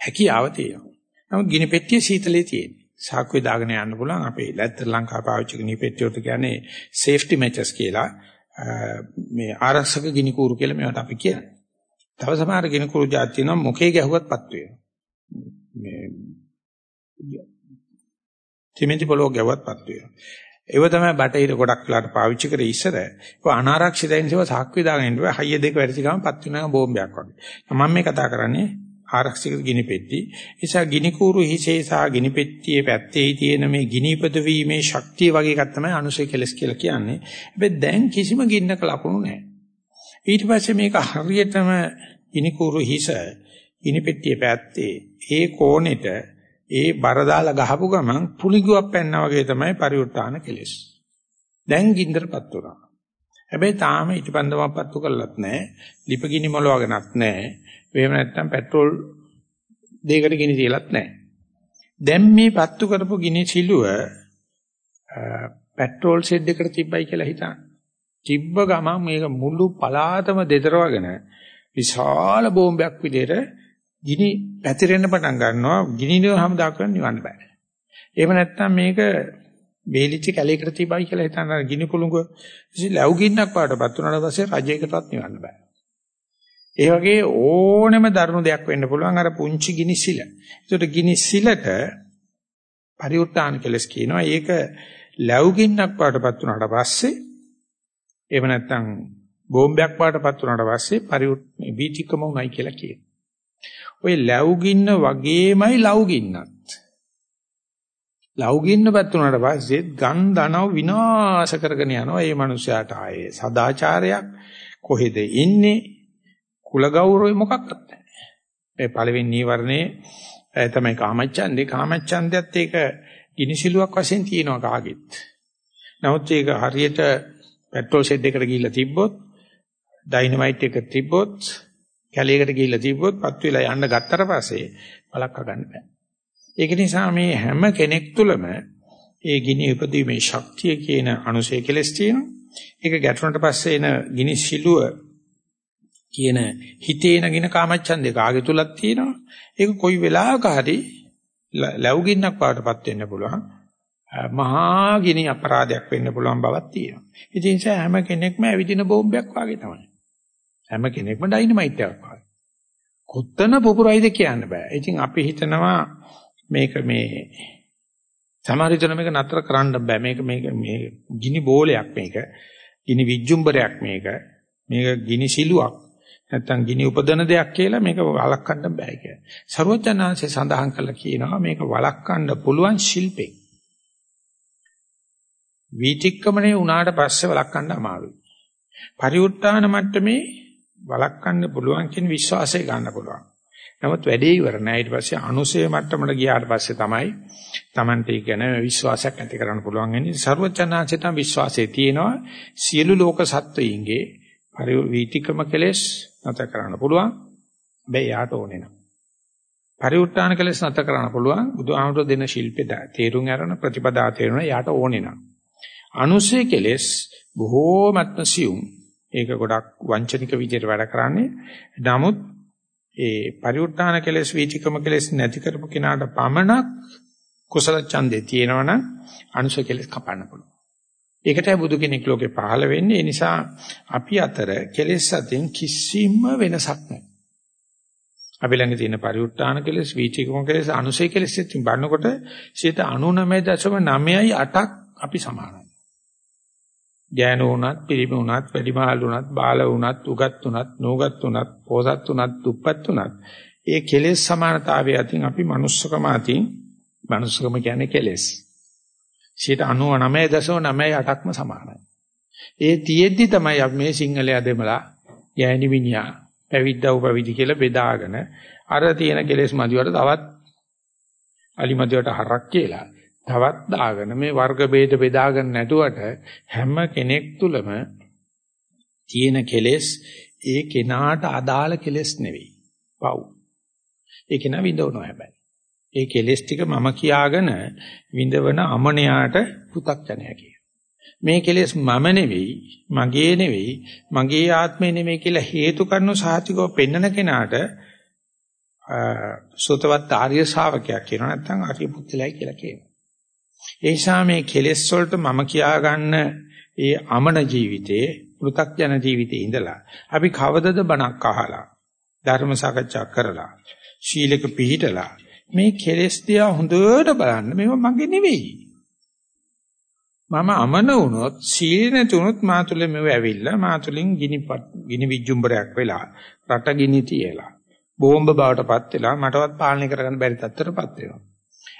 හැකියාව තියෙනවා. නමුත් ගිනි පෙට්ටිය සීතලේ තියෙනවා. සාක්කුවේ දාගෙන යන්න පුළුවන් අපේ ලැත්තර ලංකා පාවිච්චි කරන ගිනි පෙට්ටියට කියන්නේ සේෆ්ටි මෙචර්ස් කියලා. මේ ආරක්ෂක ගිනි කූරු කියලා මේවට අපි කියන්නේ. තව සමහර ගිනි කූරු જાති තියෙනවා මොකේ ගැහුවත්පත් වෙනවා. මේ සිමෙන්ති පොලොක් ගැව්වත්පත් වෙනවා. ඒව තමයි බටහිර ගොඩක් වෙලාට පාවිච්චි කරේ ඉස්සර. ඒක අනාරක්ෂිතයින් ඒවා සාක්කුවේ දාගෙන ඉන්නවා. හයිය දෙක වැඩි ගමන් පත් වෙනවා බෝම්බයක් වගේ. මම මේ කතා කරන්නේ ආරක්ෂිත ගිනි පෙට්ටි. ඒසා ගිනි කූරු හිසේ සහ ගිනි පෙට්ටියේ පැත්තේ තියෙන මේ ගිනි ඉපදවීමේ ශක්තිය වගේ එකක් තමයි අනුසය කෙලස් කියලා කියන්නේ. හැබැයි දැන් කිසිම ගින්නක ලකුණු නැහැ. ඊට පස්සේ මේක හරියටම ගිනි කූරු හිස ගිනි පෙට්ටියේ පැත්තේ ඒ කෝණෙට ඒ බර දාලා ගහපු ගමන් පුලිගුවක් පැන්නා වගේ තමයි පරිවර්තන කෙලෙස්. දැන් ගින්දරපත් වුණා. හැබැයි තාම ඊටපන්දමක් පත්තු කරලත් නැහැ. ලිපගිනි මොලවගෙනත් නැහැ. එහෙම නැත්නම් පෙට්‍රෝල් දෙයකට ගිනි තියලත් නැහැ. දැන් මේ පත්තු කරපු ගිනි සිලුව පෙට්‍රෝල් සෙඩ් එකට තිබ්බයි කියලා හිතන්න. තිබ්බ ගමන් මේක මුළු පලාතම දෙතරවගෙන විශාල බෝම්බයක් විදිහට ගිනි පැතිරෙන්න පටන් ගන්නවා ගිනිනව හැමදාම කරන් නිවන්න බෑ. එහෙම නැත්නම් මේක වේලිච්ච කැලේකට තිබයි කියලා හිතන ගිනි කුළුඟ ඉතින් ලැබු ගින්නක් පාටපත් වුණාට පස්සේ රජයකටවත් නිවන්න බෑ. ඒ වගේ ඕනෙම දරුණු දෙයක් වෙන්න පුළුවන් අර පුංචි ගිනි සිල. ඒකට ගිනි සිලට පරිඋත්තාන කෙලස් කියනවා. ඒක ලැබු ගින්නක් පාටපත් වුණාට පස්සේ එහෙම නැත්නම් බෝම්බයක් පාටපත් වුණාට පස්සේ පරිඋත් වීතිකම උණයි කියලා කියනවා. ඔය ලැබුගින්න වගේමයි ලව්ගින්නත්. ලව්ගින්න පැත්ත උනාට පස්සේ ගන් දනව විනාශ කරගෙන යනවා මේ මිනිස්යාට ආයේ සදාචාරයක් කොහෙද ඉන්නේ කුල ගෞරවය මොකක්වත් නැහැ. මේ පළවෙනි නීවරණේ තමයි කාමච්ඡන්දේ කාමච්ඡන්දයත් ඒක ගිනිසිලුවක් වශයෙන් තියෙනවා කාගෙත්. නමුත් ඒක හරියට පෙට්‍රල් ෂෙඩ් එකකට ගිහිල්ලා තිබ්බොත් ඩයිනමයිට් එක තිබ්බොත් කැලේකට ගිහිල්ලා තිබ්බොත් පත් වෙලා යන්න ගත්තට පස්සේ බලක්ක ගන්න බෑ. ඒක නිසා මේ හැම කෙනෙක් තුළම ඒ ගිනි උපදීමේ ශක්තිය කියන අනුසය කෙලස් තියෙනවා. ඒක ගැටුණට පස්සේ එන ගිනි සිලුව කියන හිතේ නගින කාමච්ඡන්දේ කාගේ තුලක් තියෙනවා. ඒක කොයි වෙලාවක හරි ලැබුගින්නක් පාටපත් වෙන්න පුළුවන්. මහා ගිනි අපරාධයක් වෙන්න පුළුවන් බවක් තියෙනවා. ඉතින් හැම කෙනෙක්ම ඇවිදින බෝම්බයක් වගේ තමයි. හැම කෙනෙක්ම ඩයිනමයිට් එකක් වගේ. කොත්තන පුපුරයිද කියන්න බෑ. ඉතින් අපි හිතනවා මේක මේ සමහර විට මේක නතර කරන්න බෑ. මේක මේක මේ ගිනි බෝලයක් මේක. ගිනි විජ්ජුම්බරයක් මේක. මේක ගිනි සිලුවක්. නැත්තම් ගිනි උපදන දෙයක් කියලා මේක වළක්වන්න බෑ කියලා. සරුවචනාංශය සඳහන් කළා කියනවා මේක වළක්වන්න පුළුවන් ශිල්පේ. වීතික්කමනේ උනාට පස්සේ වළක්වන්න අමාරුයි. පරිඋත් ทาน මට්ටමේ වළක්වන්න පුළුවන් කියන විශ්වාසය ගන්න පුළුවන්. නමුත් වැඩේ ඉවර නෑ ඊට පස්සේ අනුසය මට්ටමට ගියාට පස්සේ තමයි Tamante ගැන විශ්වාසයක් ඇති කරන්න පුළුවන් වෙන්නේ. සරුවචනාංශයට විශ්වාසය තියෙනවා සියලු ලෝක සත්වයින්ගේ පරිවිතිකම කෙලෙස් නැත කරන්න පුළුවන්. හැබැයි යාට ඕනේ නෑ. පරිඋත්තාන කෙලෙස් නැත කරන්න පුළුවන්. බුදුහාමුදුර දෙන ශිල්පේ තේරුම් අරන ප්‍රතිපදා තේරුණ යාට ඕනේ නෑ. අනුසය කෙලෙස් බොහෝමත්ම සියුම් ඒක ගොඩක් වංචනික විදිහට වැඩ කරන්නේ. නමුත් ඒ පරිඋත්ථාන කෙලෙස් වීතිකම කෙලෙස් නැති කරපු කෙනාට පමණක් කුසල ඡන්දේ තියෙනවනම් අනුශ කෙලෙස් කපන්න පුළුවන්. ඒකටයි බුදු කෙනෙක් ලෝකේ පහළ වෙන්නේ. ඒ නිසා අපි අතර කෙලෙස් අතරින් කිසිම වෙනසක් නැහැ. අපි ළඟ තියෙන පරිඋත් ทาน කෙලෙස්, වීචිකම කෙලෙස්, අනුසය කෙලෙස් ඉතින් බලනකොට 99.9යි 8ක් අපි සමානයි. ගෑනු වුණත්, පිරිමි වුණත්, වැඩිමහල් වුණත්, බාල වුණත්, උගත් වුණත්, නෝගත් වුණත්, පොසත් වුණත්, දුප්පත් වුණත්, ඒ කෙලෙස් සමානතාවය අතින් අපි manussකම අතින් manussකම කියන්නේ කෙලෙස්. 99.98ක්ම සමානයි. ඒ තියෙද්දි තමයි අපි මේ සිංහලයා දෙමලා ගෑණි මිනිහා පැවිද්දව පැවිදි කියලා බෙදාගෙන අර තියෙන කෙලෙස් මදිවට තවත් අලි මදිවට හරක් කියලා තවත් දාගෙන මේ වර්ග ભેද බෙදාගෙන නැටුවට හැම කෙනෙක් තුලම තියෙන කෙලෙස් ඒ කෙනාට අදාළ කෙලෙස් නෙවෙයි. පව්. ඒක න විඳවනවා හැබැයි. ඒ කෙලෙස් ටික මම කියාගෙන විඳවන අමනයාට පු탁ජනය කියන. මේ කෙලෙස් මම නෙවෙයි, මගේ නෙවෙයි, මගේ ආත්මේ නෙවෙයි කියලා හේතු කරනු සාහිතිකව පෙන්නන කෙනාට සෝතවත් ආර්ය ශාවකයා කියනවා නැත්නම් ආර්ය පුත්‍රයයි කියලා කියනවා. ඒ නිසා මේ කෙලෙස් වලට මම කියා ගන්න ඒ අමන ජීවිතේ, පෘ탁ජන ජීවිතේ ඉඳලා අපි කවදද බණක් අහලා ධර්ම සාකච්ඡා කරලා ශීලක පිළිහිටලා මේ කෙලෙස් දිහා හොඳට බලන්න මේව මගේ නෙවෙයි. මම අමන වුණොත් සීල නැතුනොත් මා තුළ මෙව ඇවිල්ලා මා තුළින් ගිනි ගිනි විජ්ජුම්බරයක් වෙලා රට ගිනි තියලා බෝම්බ බවටපත් වෙලා මටවත් පාලනය කරගන්න බැරි තත්ත්වයටපත් වෙනවා.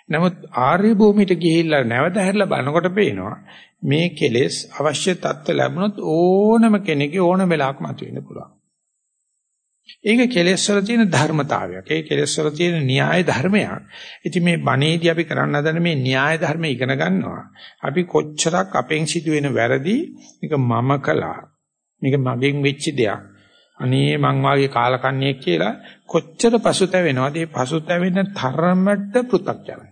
නමුත් ආර්ය භූමියට ගිහිල්ලා නැවත හැරලා බලනකොට පේනවා මේ කෙලෙස් අවශ්‍ය තත්ත්ව ලැබුණොත් ඕනම කෙනෙකුගේ ඕන වෙලාවක මතුවෙන්න පුළුවන්. ඒක කෙලෙස් වල තියෙන ධර්මතාවයක්. ඒ කෙලෙස් වල තියෙන න්‍යාය ධර්මයක්. ඉතින් මේ බණේදී අපි කරන්න හදන මේ න්‍යාය ධර්ම ඉගෙන ගන්නවා. අපි කොච්චරක් අපෙන් සිදුවෙන වැරදි මේක මම කළා. මේක මගෙන් වෙච්ච දෙයක්. අනේ මං වාගේ කාලකන්ණියෙක් කියලා කොච්චර පසුතැවෙනවද? ඒ පසුතැවෙන තරමට පෘ탁ජනයි.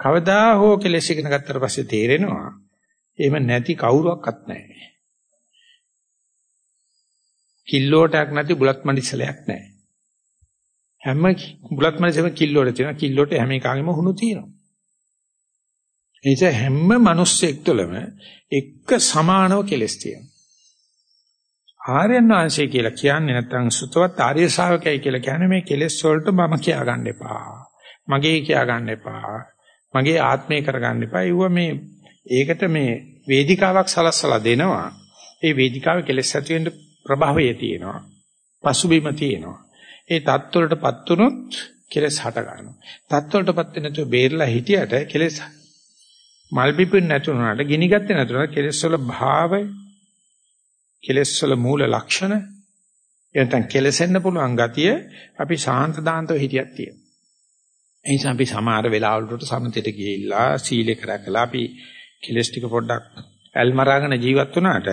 කවදා හෝ කෙලෙස් ඉගෙන ගත්තට පස්සේ තේරෙනවා එහෙම නැති කවුරුවක්වත් නැහැ. කිල්ලෝටයක් නැති බුලත් මඩිසලයක් නැහැ. හැම බුලත් මඩිසලම කිල්ලෝට තියෙනවා. කිල්ලෝට හැම එකකෙම හුණු තියෙනවා. ඒ නිසා හැම මිනිස්සෙක් තුළම එක සමානව කෙලස් තියෙනවා. ආර්යයන් වහන්සේ කියලා කියන්නේ නැත්නම් සුතවත් ආර්ය ශාවකයයි කියලා කියන්නේ මේ කෙලෙස් වලට මම කියා ගන්න එපා. මගේ කියා ගන්න එපා. මගේ ආත්මය කරගන්න එපා. ඒව මේ ඒකට මේ වේදිකාවක් සලස්සලා දෙනවා. ඒ වේදිකාවේ කෙලෙස් ඇති වෙන්න ප්‍රභවය තියෙනවා. පසුබිම තියෙනවා. ඒ தත්වලටපත් උනොත් කෙලස් හට ගන්නවා. தත්වලටපත් නැතුව බේරලා හිටියට කෙලස් මල් පිපෙන්නේ නැතුණාට ගිනි ගත්තේ නැතුණාට කෙලස් වල භාවය කෙලස් වල මූල ලක්ෂණ එතන කෙලසෙන්න පුළුවන් ගතිය අපි ශාන්ත දාන්තව හිටියක් තියෙනවා. ඒ නිසා අපි සමහර වෙලාවලට සමතෙට ගිහිල්ලා සීලෙක රැකලා අපි කෙලස් ටික පොඩ්ඩක් ඇල්මරාගෙන ජීවත් වුණාට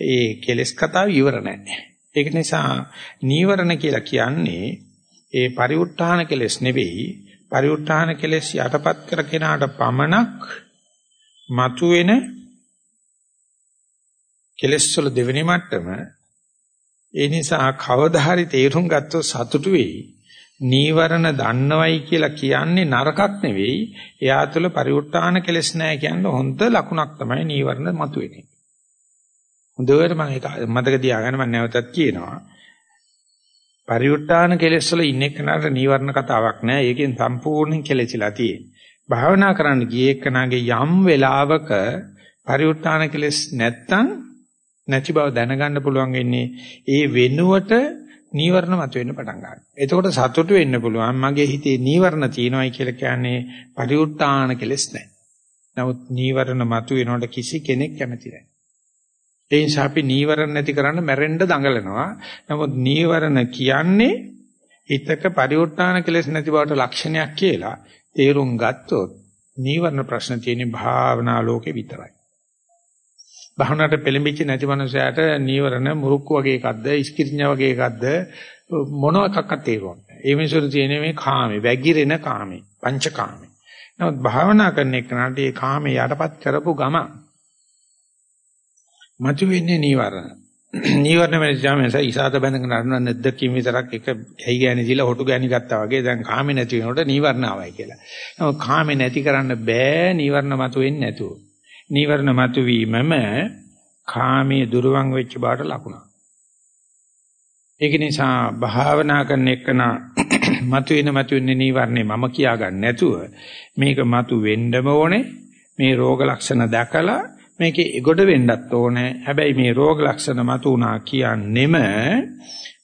ඒ කෙලස් කතාව ඉවර නැහැ. ඒක නිසා නීවරණ කියලා කියන්නේ ඒ පරිඋත් ทาน කෙලස් නෙවෙයි පරිඋත් ทาน කෙලස් යටපත් කර කෙනාට පමණක් මතුවෙන කෙලස් වල දෙවෙනි මට්ටම ඒ නිසා කවදා හරි තේරුම් ගත්තොත් සතුටු වෙයි නීවරණ දන්නවයි කියලා කියන්නේ නරකක් නෙවෙයි එයා තුළ පරිඋත් ทาน කෙලස් නැහැ කියන්නේ හොඳ ලකුණක් තමයි නීවරණ මතුවෙන්නේ හොඳට මම ඒක මතක තියාගන්න මම නැවතත් කියනවා. පරිඋත්තාන කෙලෙස් වල ඉන්න එකනට නීවරණ කතාවක් නෑ. ඒකෙන් සම්පූර්ණයෙන් කෙලෙසිලා තියෙන්නේ. භාවනා කරන්න ගියේ එකනාගේ යම් වෙලාවක පරිඋත්තාන කෙලෙස් නැත්තම් නැති බව දැනගන්න පුළුවන් වෙන්නේ ඒ වෙනුවට නීවරණ මත වෙන්න පටන් ගන්නවා. එතකොට සතුටු වෙන්න පුළුවන් මගේ හිතේ නීවරණ තියෙනවායි කියලා කියන්නේ පරිඋත්තාන කෙලෙස් නැහැ. නමුත් නීවරණ මත වෙනකොට කිසි කෙනෙක් කැමති නැහැ. ඒ නිසා අපි නීවරණ නැති කරන්න මැරෙන්න දඟලනවා. නමුත් නීවරණ කියන්නේ හිතක පරිවර්තන කෙලෙස් නැති බවට ලක්ෂණයක් කියලා තේරුම් ගත්තොත් නීවරණ ප්‍රශ්න තියෙන්නේ භාවනා ලෝකේ විතරයි. භාවනාවට පෙළඹිච්ච නැති මනුස්සයාට නීවරණ මුරුක්කු වගේ එකක්ද, ඉස්කිරිඤ්ඤා වගේ එකක්ද මොනවාක්වත් තේරුම් නැහැ. ඒ මිනිසුන්ට තියෙන්නේ මේ කාමේ, වැగిරෙන කාමේ, පංචකාමේ. නමුත් භාවනා කරන එකනට මේ කාමේ යටපත් කරපු ගමන් මතු වෙන්නේ නීවරණ. *clears throat* නීවරණ වෙනසම ඉසాత බැඳගෙන අරන නැද්දකින් විතරක් එක ඇයි ගෑණි දීලා හොටු ගෑණි ගත්තා වගේ දැන් කාමේ නැති වෙනකොට නීවරණ ආවයි කියලා. නමුත් කාමේ නැති කරන්න බෑ නීවරණ මතු වෙන්නේ නැතුව. නීවරණ මතුවීමම කාමයේ දුරවන් වෙච්ච බාට ලකුණක්. ඒක නිසා භාවනා කරන එකන *clears throat* මතුවෙන මතුවෙන නීවරණේ මම කියා ගන්න නැතුව මේක මතු වෙන්නම ඕනේ මේ රෝග ලක්ෂණ දැකලා මේකේ එගොඩ වෙන්නත් ඕනේ හැබැයි මේ රෝග ලක්ෂණ මතු වුණා කියන්නෙම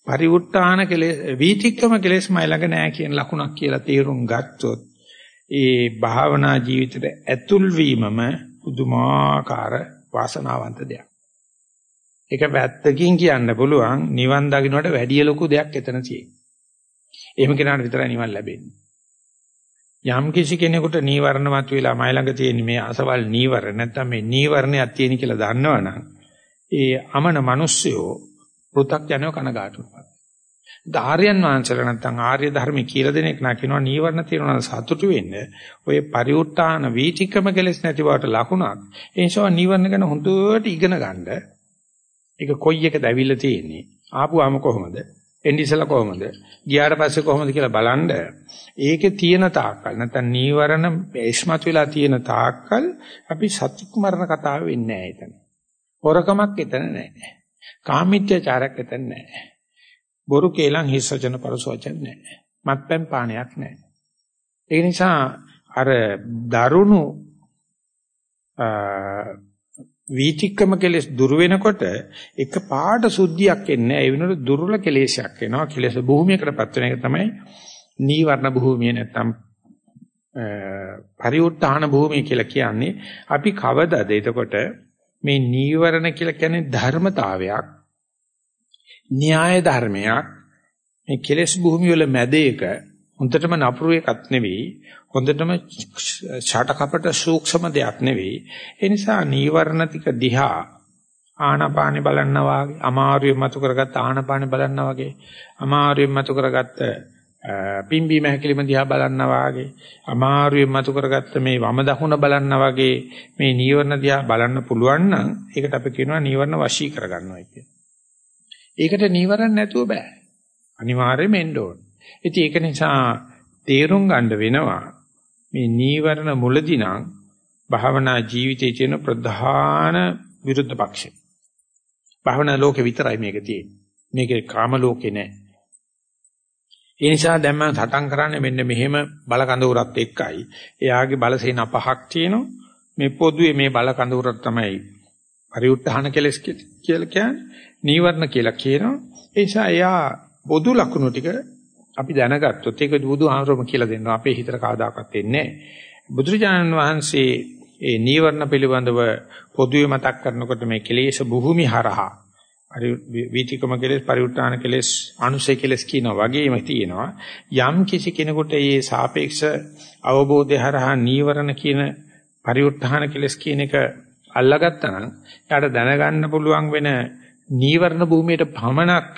පරිඋත්තාන කෙලෙස් වීතික්කම කෙලෙස් මයි ළඟ නෑ කියන ලකුණක් කියලා තේරුම් ගත්තොත් ඒ භාවනා ජීවිතයට ඇතුල් වීමම පුදුමාකාර වාසනාවන්ත දෙයක්. ඒක වැත්තකින් කියන්න පුළුවන් නිවන් දකින්නට වැඩිය ලොකු දෙයක් එතන තියෙනවා. එහෙම කෙනාට විතරයි නිවන් ලැබෙන්නේ. යම් කිසි කෙනෙකුට නීවරණ මත වෙලා මයි ළඟ තියෙන මේ අසවල් නීවරණ නැත්නම් මේ නීවරණයක් තියෙන කියලා දන්නවනම් ඒ අමන මිනිස්සයෝ පෘථග්ජනව කනගාටුයි. ආර්යයන් වහන්සේලා නැත්නම් ආර්ය ධර්මයේ කියලා දෙන එක නා කියනවා නීවරණ තියෙනවා සතුටු වෙන්න. ඔය පරිඋත්තාන වීතිකම කෙලස් නැති බවට ලකුණක්. ඒ නිසා නීවරණ ගැන හොඳට ඉගෙන ගන්න. ඒක කොයි එකද ඇවිල්ලා තියෙන්නේ? ආපුවාම කොහොමද? එන්නේ ඉස්සලා කොහොමද? ගියාට පස්සේ කොහොමද කියලා බලන්න. ඒකේ තියෙන තාක්කල් නැත්නම් නීවරණ ඉස්මතු වෙලා තියෙන තාක්කල් අපි සත්‍යක් මරණ කතාව වෙන්නේ නැහැ එතන. හොරකමක් එතන නැහැ. කාමීත්‍යචාරයක් එතන නැහැ. බොරු කේලම් හිස් වචන පරස වචන නැහැ. මත්පැන් පානයක් නැහැ. ඒ නිසා අර දරුණු වීතික්කම කෙලස් දුර වෙනකොට එක පාට සුද්ධියක් එන්නේ ඒ වෙනකොට දුර්වල කෙලෙසයක් එනවා. කෙලෙස භූමියකටපත් වෙන එක තමයි නීවරණ භූමිය නැත්තම් පරිඋත්ථාන භූමිය කියලා කියන්නේ. අපි කවදද එතකොට මේ නීවරණ කියලා කියන්නේ ධර්මතාවයක් න්‍යාය ධර්මයක් මේ කෙලෙස් භූමිය වල මැද එක හොඳටම නපුරු එකක් නෙවෙයි හොඳටම ඡටකපට සූක්ෂම දෙයක් නෙවෙයි ඒ නිසා නීවරණ ටික දිහා ආනාපානෙ බලන්නා වගේ අමාරුවෙන් මතු කරගත්ත ආනාපානෙ බලන්නා වගේ අමාරුවෙන් මතු කරගත්ත පිම්බීම හැකිලිම දිහා බලන්නා වාගේ අමාරුවෙන් මතු කරගත්ත මේ වම දකුණ බලන්නා වගේ මේ නීවරණ දිහා බලන්න පුළුවන් නම් ඒකට අපි කියනවා නීවරණ වශී කරගන්නවා කියන. ඒකට නීවරණ නැතුව බෑ. අනිවාර්යයෙන්ම එන්න ඕන. ඉතින් ඒක නිසා තේරුම් ගන්න වෙනවා මේ නීවරණ මුලදී නම් භාවනා ජීවිතයේ තියෙන ප්‍රධාන විරුද්ධ පක්ෂය. භාවනා ලෝකේ විතරයි මේක තියෙන්නේ. මේකේ කාම ලෝකේ නෑ. ඒ නිසා දැන් මම සටන් කරන්නේ මෙන්න මෙහෙම බල කඳවුරත් එක්කයි. එයාගේ බලසේන පහක් තියෙනවා. මේ පොදුවේ මේ බල කඳවුර තමයි පරිඋත්හාන කෙලස් කියලා කියන්නේ. නීවරණ කියලා කියනවා. ඒ නිසා එයා පොදු ලක්ෂණ ටික අපි දැනගත්තොත් ඒක බුදු ආමරම කියලා දෙන්නවා. අපේ හිතට කවදාකවත් එන්නේ නැහැ. බුදුරජාණන් වහන්සේ ඒ නීවරණ පිළිබඳව පොදුවේ මතක් කරනකොට මේ කෙලේශ භූමි හරහා පරි වීතිකම කෙලෙස් පරිඋත්තාන කෙලෙස් අනුසය කෙලෙස් කියනවා වගේම තියෙනවා යම් කිසි කෙනෙකුට මේ සාපේක්ෂ අවබෝධය හරහා නීවරණ කියන පරිඋත්තාන කෙලෙස් කියන එක අල්ලාගත්තා නම් එයාට දැනගන්න පුළුවන් වෙන නීවරණ භූමියට පමණක්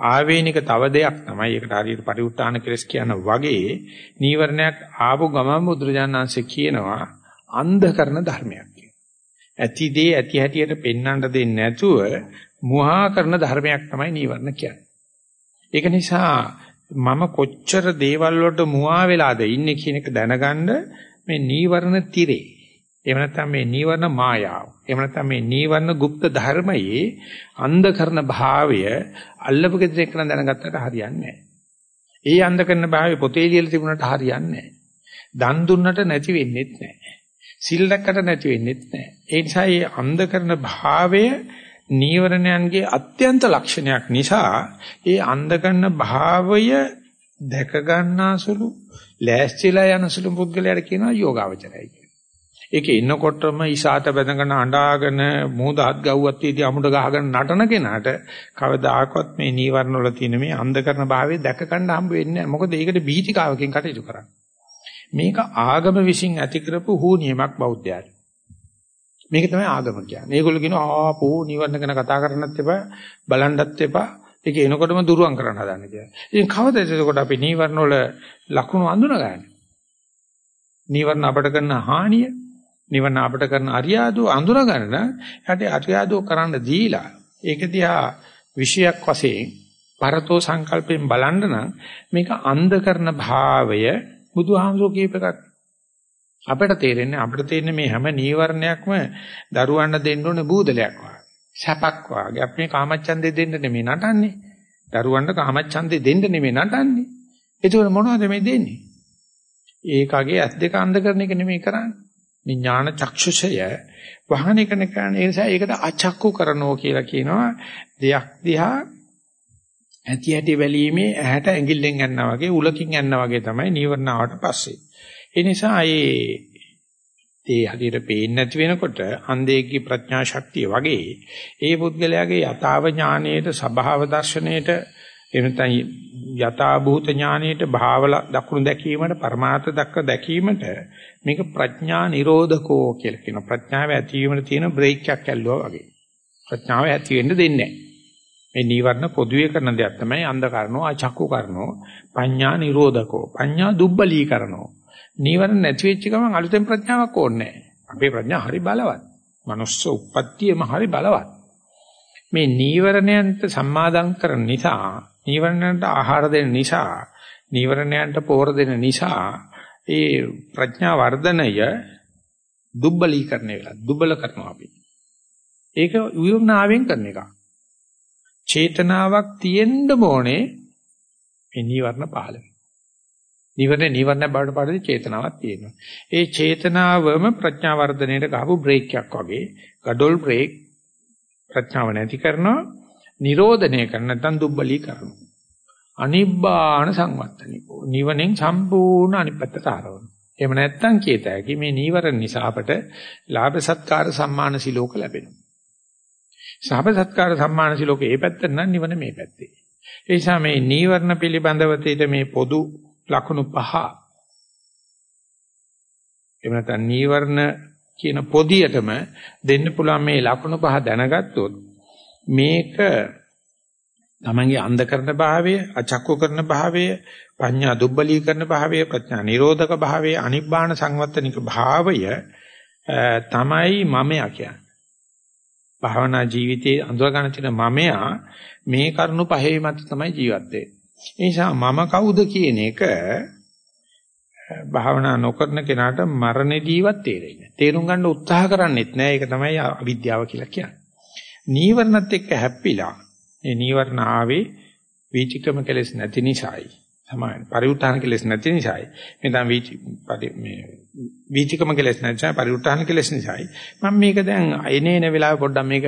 ආවේනික තව දෙයක් තමයි ඒකට හරියට පරිඋත්තාන කෙලෙස් කියන වගේ නීවරණයක් ආපු ගමන් බුදුරජාණන්සේ කියනවා අන්ධ කරන ධර්මයක් ඇති දේ ඇති හැටියට පෙන්වන්න දෙන්නේ නැතුව මුහා කරන ධර්මයක් තමයි නීවරණ කියන්නේ. ඒක නිසා මම කොච්චර දේවල් වලට මුවා වෙලාද ඉන්නේ කියන එක දැනගන්න මේ නීවරණ tire. එහෙම නැත්නම් මේ නීවරණ මායාව. එහෙම නැත්නම් මේ නීවරණ গুপ্ত ධර්මයේ අන්ධ කරන භාවය අල්ලපු ගෙදර එක්කන දැනගත්තට හරියන්නේ නැහැ. ඒ අන්ධ කරන භාවය පොතේ ලියලා තිබුණාට හරියන්නේ නැහැ. දන් දුන්නට නැති වෙන්නේත් නැහැ. සිල් දැක්කට නැති වෙන්නේත් නැහැ. ඒ නිසා මේ අන්ධ කරන භාවය නීවරණයන්ගේ අත්‍යන්ත ලක්ෂණයක් නිසා ඒ අන්ධ කරන භාවය දැක ගන්නාසුළු ලෑස්තිලා යනසුළු පුද්ගලයාට කියනවා යෝගාවචරයි කියලා. ඒකේ ඉන්නකොටම ඉසాత බැඳගෙන අඬාගෙන මූදාත් ගව්වත් වීදී අමුඩ ගහගෙන නටන කෙනාට කවදාකවත් මේ නීවරණ වල තියෙන මේ අන්ධ කරන භාවය දැක ගන්න හම්බ වෙන්නේ නැහැ. මොකද ඒකට බීතිකාවකින් කටයුතු කරන්නේ. මේක ආගම විසින් ඇති කරපු හුනියමක් බෞද්ධයාට. මේක තමයි ආගම කියන්නේ. මේගොල්ලෝ කියනවා ආපෝ නිවර්ණ ගැන කතා කරන්නත් එපා, බලන්නත් එපා. ඒක එනකොටම දුරුවන් කරන්න හදන්නේ කියලා. ඉතින් කවදද එතකොට අපි නිවර්ණ වල ලකුණු අඳුනගන්නේ? නිවර්ණ අපට කරන හානිය, නිවර්ණ අපට කරන අරියාදු අඳුනගන්න යට අරියාදු කරන්න දීලා ඒක දිහා විෂයක් වශයෙන් පරතෝ සංකල්පයෙන් බලන්න නම් මේක අන්ධ කරන භාවය බුදුහාමුදුරුවෝ කියප එකක්. අපිට තේරෙන්නේ අපිට තේරෙන්නේ මේ හැම නීවරණයක්ම දරුවන්ට දෙන්න ඕනේ බූදලයක් වගේ. සැපක් වගේ. අපි මේ කාමච්ඡන්දේ දෙන්න නෙමෙයි නටන්නේ. දරුවන්ට කාමච්ඡන්දේ දෙන්න නෙමෙයි නටන්නේ. ඒකෝර මොනවද මේ දෙන්නේ? ඒකගේ ඇස් දෙක අන්ධ කරන එක නෙමෙයි කරන්නේ. මේ ඥාන චක්ෂුෂය වහන එක නෙකන්නේ. ඒ නිසා ඒකට අචක්කු කරනෝ කියලා කියනවා. දෙයක් දිහා ඇති ඇති වැලීමේ ඇහැට ඇඟිල්ලෙන් යනවා වගේ උලකින් යනවා වගේ තමයි නීවරණ ආවට පස්සේ. ඒ නිසා ඒ ඒ හරියට පේන්නේ නැති වෙනකොට අන්ධේගේ ප්‍රඥා ශක්තිය වගේ ඒ පුද්ගලයාගේ යථාව ඥානයේට සබාව දර්ශනයේට එනතයි යථා භූත ඥානයේට භාවල දක්ුණු දැකීමට පරමාර්ථ දක්ක දැකීමට මේක ප්‍රඥා නිරෝධකෝ කියලා කියන ප්‍රඥාව ඇතිවීමට තියෙන බ්‍රේක් එකක් ඇල්ලුවා වගේ ප්‍රඥාව ඇති වෙන්න දෙන්නේ මේ නීවරණ පොදුවේ කරන දෙයක් තමයි අන්ධ කරනෝ අචක්කු කරනෝ පඤ්ඤා නිරෝධකෝ පඤ්ඤා දුබ්බලී කරනෝ නීවරණ නැති වෙච්ච ගමන් අලුතෙන් ප්‍රඥාවක් ඕනේ නැහැ. අපේ ප්‍රඥා හරි බලවත්. මනුස්ස උප්පත්තියම හරි බලවත්. මේ නීවරණයන්ට සම්මාදම් කරන නිසා, නීවරණයන්ට ආහාර දෙන නිසා, නීවරණයන්ට පෝර දෙන නිසා ඒ ප්‍රඥා වර්ධනය දුබ්බලීකරණය වෙලා දුබල කරනවා අපි. ඒක විවුණාවෙන් කරන එක. චේතනාවක් තියෙන්න ඕනේ මේ නීවරණ පහළ නිවර්ණ නිවර්ණ බවට පාඩේ චේතනාවක් තියෙනවා. ඒ චේතනාවම ප්‍රඥා වර්ධනයේට ගහපු බ්‍රේක් එකක් වගේ, ගඩොල් බ්‍රේක් ප්‍රඥාව නැති කරනවා, නිරෝධනය කරන නැත්නම් දුබ්බලී කරනවා. අනිබ්බාන සංවත්තනිකෝ. නිවනෙන් සම්පූර්ණ අනිපත්තට ආරවන. එහෙම නැත්නම් කියත හැකි මේ නීවරණ නිසා අපට ලාභ සත්කාර සම්මාන සිලෝක ලැබෙනවා. සාප සත්කාර සම්මාන සිලෝක ඒ පැත්තට නම් නිවන මේ පැත්තේ. ඒ නිසා මේ නීවරණ පිළිබඳව තියෙන මේ පොදු ලක්ෂණ පහ එහෙම නැත්නම් නීවරණ කියන පොදියටම දෙන්න පුළුවන් මේ ලක්ෂණ පහ දැනගත්තොත් මේක තමන්ගේ අන්ධ කරන භාවය, අචක්කු කරන භාවය, පඤ්ඤා දුබ්බලී කරන භාවය, ප්‍රඥා නිරෝධක භාවය, අනිබ්බාන සංවත්තනික භාවය තමයි මමයා කියන්නේ. භාවනා ජීවිතයේ අඳුර ගන්න තියෙන මමයා මේ කරුණු පහේ මත තමයි ජීවත් වෙන්නේ. ඒ නිසා මම කවුද කියන එක භාවනා නොකරන කෙනාට මරණදීවත් තේරෙන්නේ නැහැ. තේරුම් ගන්න උත්සාහ කරන්නෙත් නැහැ. ඒක තමයි අවිද්‍යාව කියලා කියන්නේ. නීවරණත් එක්ක හැප්පිලා මේ නීවරණ ආවේ වීචිකම කෙලෙස් නැති නිසායි. තමයි පරිඋත්ථාන කෙලෙස් නැති නිසායි. මේ දැන් වීචි මේ වීචිකම කෙලෙස් නැත්නම් පරිඋත්ථාන කෙලෙස් නිසායි. මම මේක දැන් එනේන වෙලාවෙ පොඩ්ඩක් මේක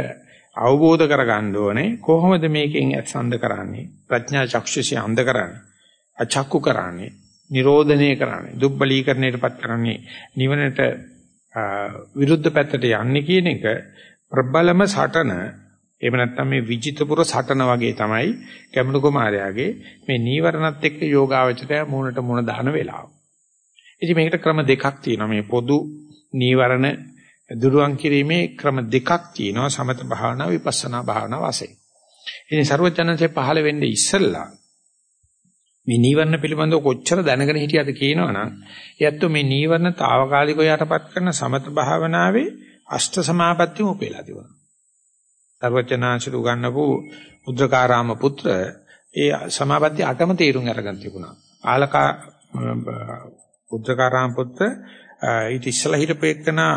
අවබෝධ කරගන්න ඕනේ කොහොමද මේකෙන් අසන්ද කරන්නේ ප්‍රඥා චක්ෂුෂය අන්ධ කරන්නේ අචක්කු කරන්නේ නිරෝධනය කරන්නේ දුබ්බලීකරණයටපත් කරන්නේ නිවනට විරුද්ධ පැත්තට යන්නේ කියන එක ප්‍රබලම සටන එහෙම නැත්නම් මේ විජිතපුර සටන වගේ තමයි ගැමුණු කුමාරයාගේ මේ නීවරණත් එක්ක යෝගාවචරය මූණට මූණ දාන වෙලාව. ඉතින් මේකට ක්‍රම දෙකක් තියෙනවා මේ පොදු නීවරණ දුරුවන් කිරීමේ ක්‍රම දෙකක් තියෙනවා සමත භාවනා විපස්සනා භාවනා වශයෙන්. ඉතින් ਸਰවඥන්සේ පහළ වෙන්නේ ඉස්සෙල්ලා මේ නීවරණ පිළිබඳව කොච්චර දැනගෙන හිටියද කියනවනම් එයත් මේ නීවරණ తాවකාලිකව යටපත් කරන සමත භාවනාවේ අෂ්ට සමාපත්තිය උපේලා තිබුණා. ਸਰවඥාන්සේ උගන්වපු උද්දකාරාම පුත්‍ර ඒ සමාපත්තිය අටම තීරුම් අරගෙන තිබුණා. ආලකා උද්දකාරාම පුත්‍ර ඊට ඉස්සලා හිටපේකනා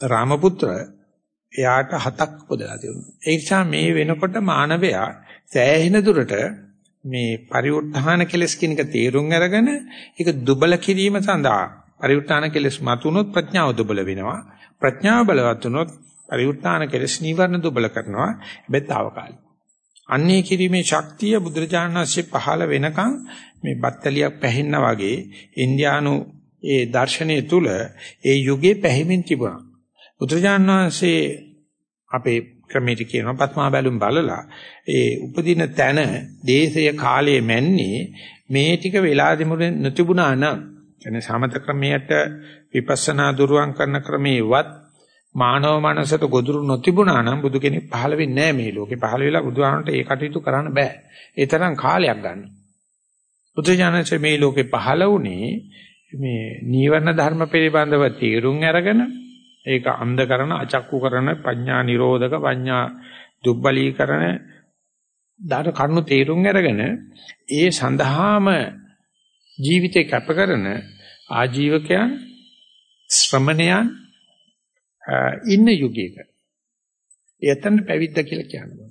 රාමපුත්‍ර එයාට හතක් පොදලා තිබුණා. ඒ නිසා මේ වෙනකොට මානවයා සෑහෙන දුරට මේ පරිඋත්ථාන කෙලස් කියන එක තේරුම් අරගෙන ඒක දුබල කිරීම සඳහා පරිඋත්ථාන කෙලස් මතුනොත් ප්‍රඥාව දුබල වෙනවා. ප්‍රඥාව බලවත් වුනොත් පරිඋත්ථාන කෙලස් නිවර්ණ දුබල කරනවා. බෙත්තාවකාලි. අන්නේ කිරීමේ ශක්තිය බුදුරජාණන් වහන්සේ පහළ වෙනකන් මේ බත්තලියක් පැහෙන්න වගේ ඉන්දියානු ඒ දර්ශනය තුල ඒ යුගයේ පැහිමින් තිබුණා. බුදුරජාණන් වහන්සේ අපේ ක්‍රමයට කියනවා පත්මා බැලුම් බලලා ඒ උපදින තැන දේශය කාලයේ මැන්නේ මේ ටික වෙලා දෙමුනේ නොතිබුණා නම් කියන්නේ සමත ක්‍රමයට විපස්සනා දුරුවන් කරන ක්‍රමේවත් මානව මනසට ගොදුරු නොතිබුණා නම් බුදු කෙනෙක් පහළ වෙන්නේ නැහැ මේ ලෝකේ. පහළ වෙලා බුදුහාමන්ට ඒ කටයුතු කරන්න බෑ. ඒ තරම් කාලයක් ගන්න. බුදුජානක මේ ලෝකේ පහළ වුණේ මේ නීවරණ ධර්ම පිළිබඳව තීරුම් අරගෙන ඒක අන්ධ කරන අචක්කු කරන පඤ්ඤා නිරෝධක පඤ්ඤා දුබ්බලීකරණ දාන කරුණු තීරුම් අරගෙන ඒ සඳහාම ජීවිතේ කැප කරන ආජීවකයන් ශ්‍රමණයන් ඉන්න යුගයක. එතන පැවිද්ද කියලා කියනවා.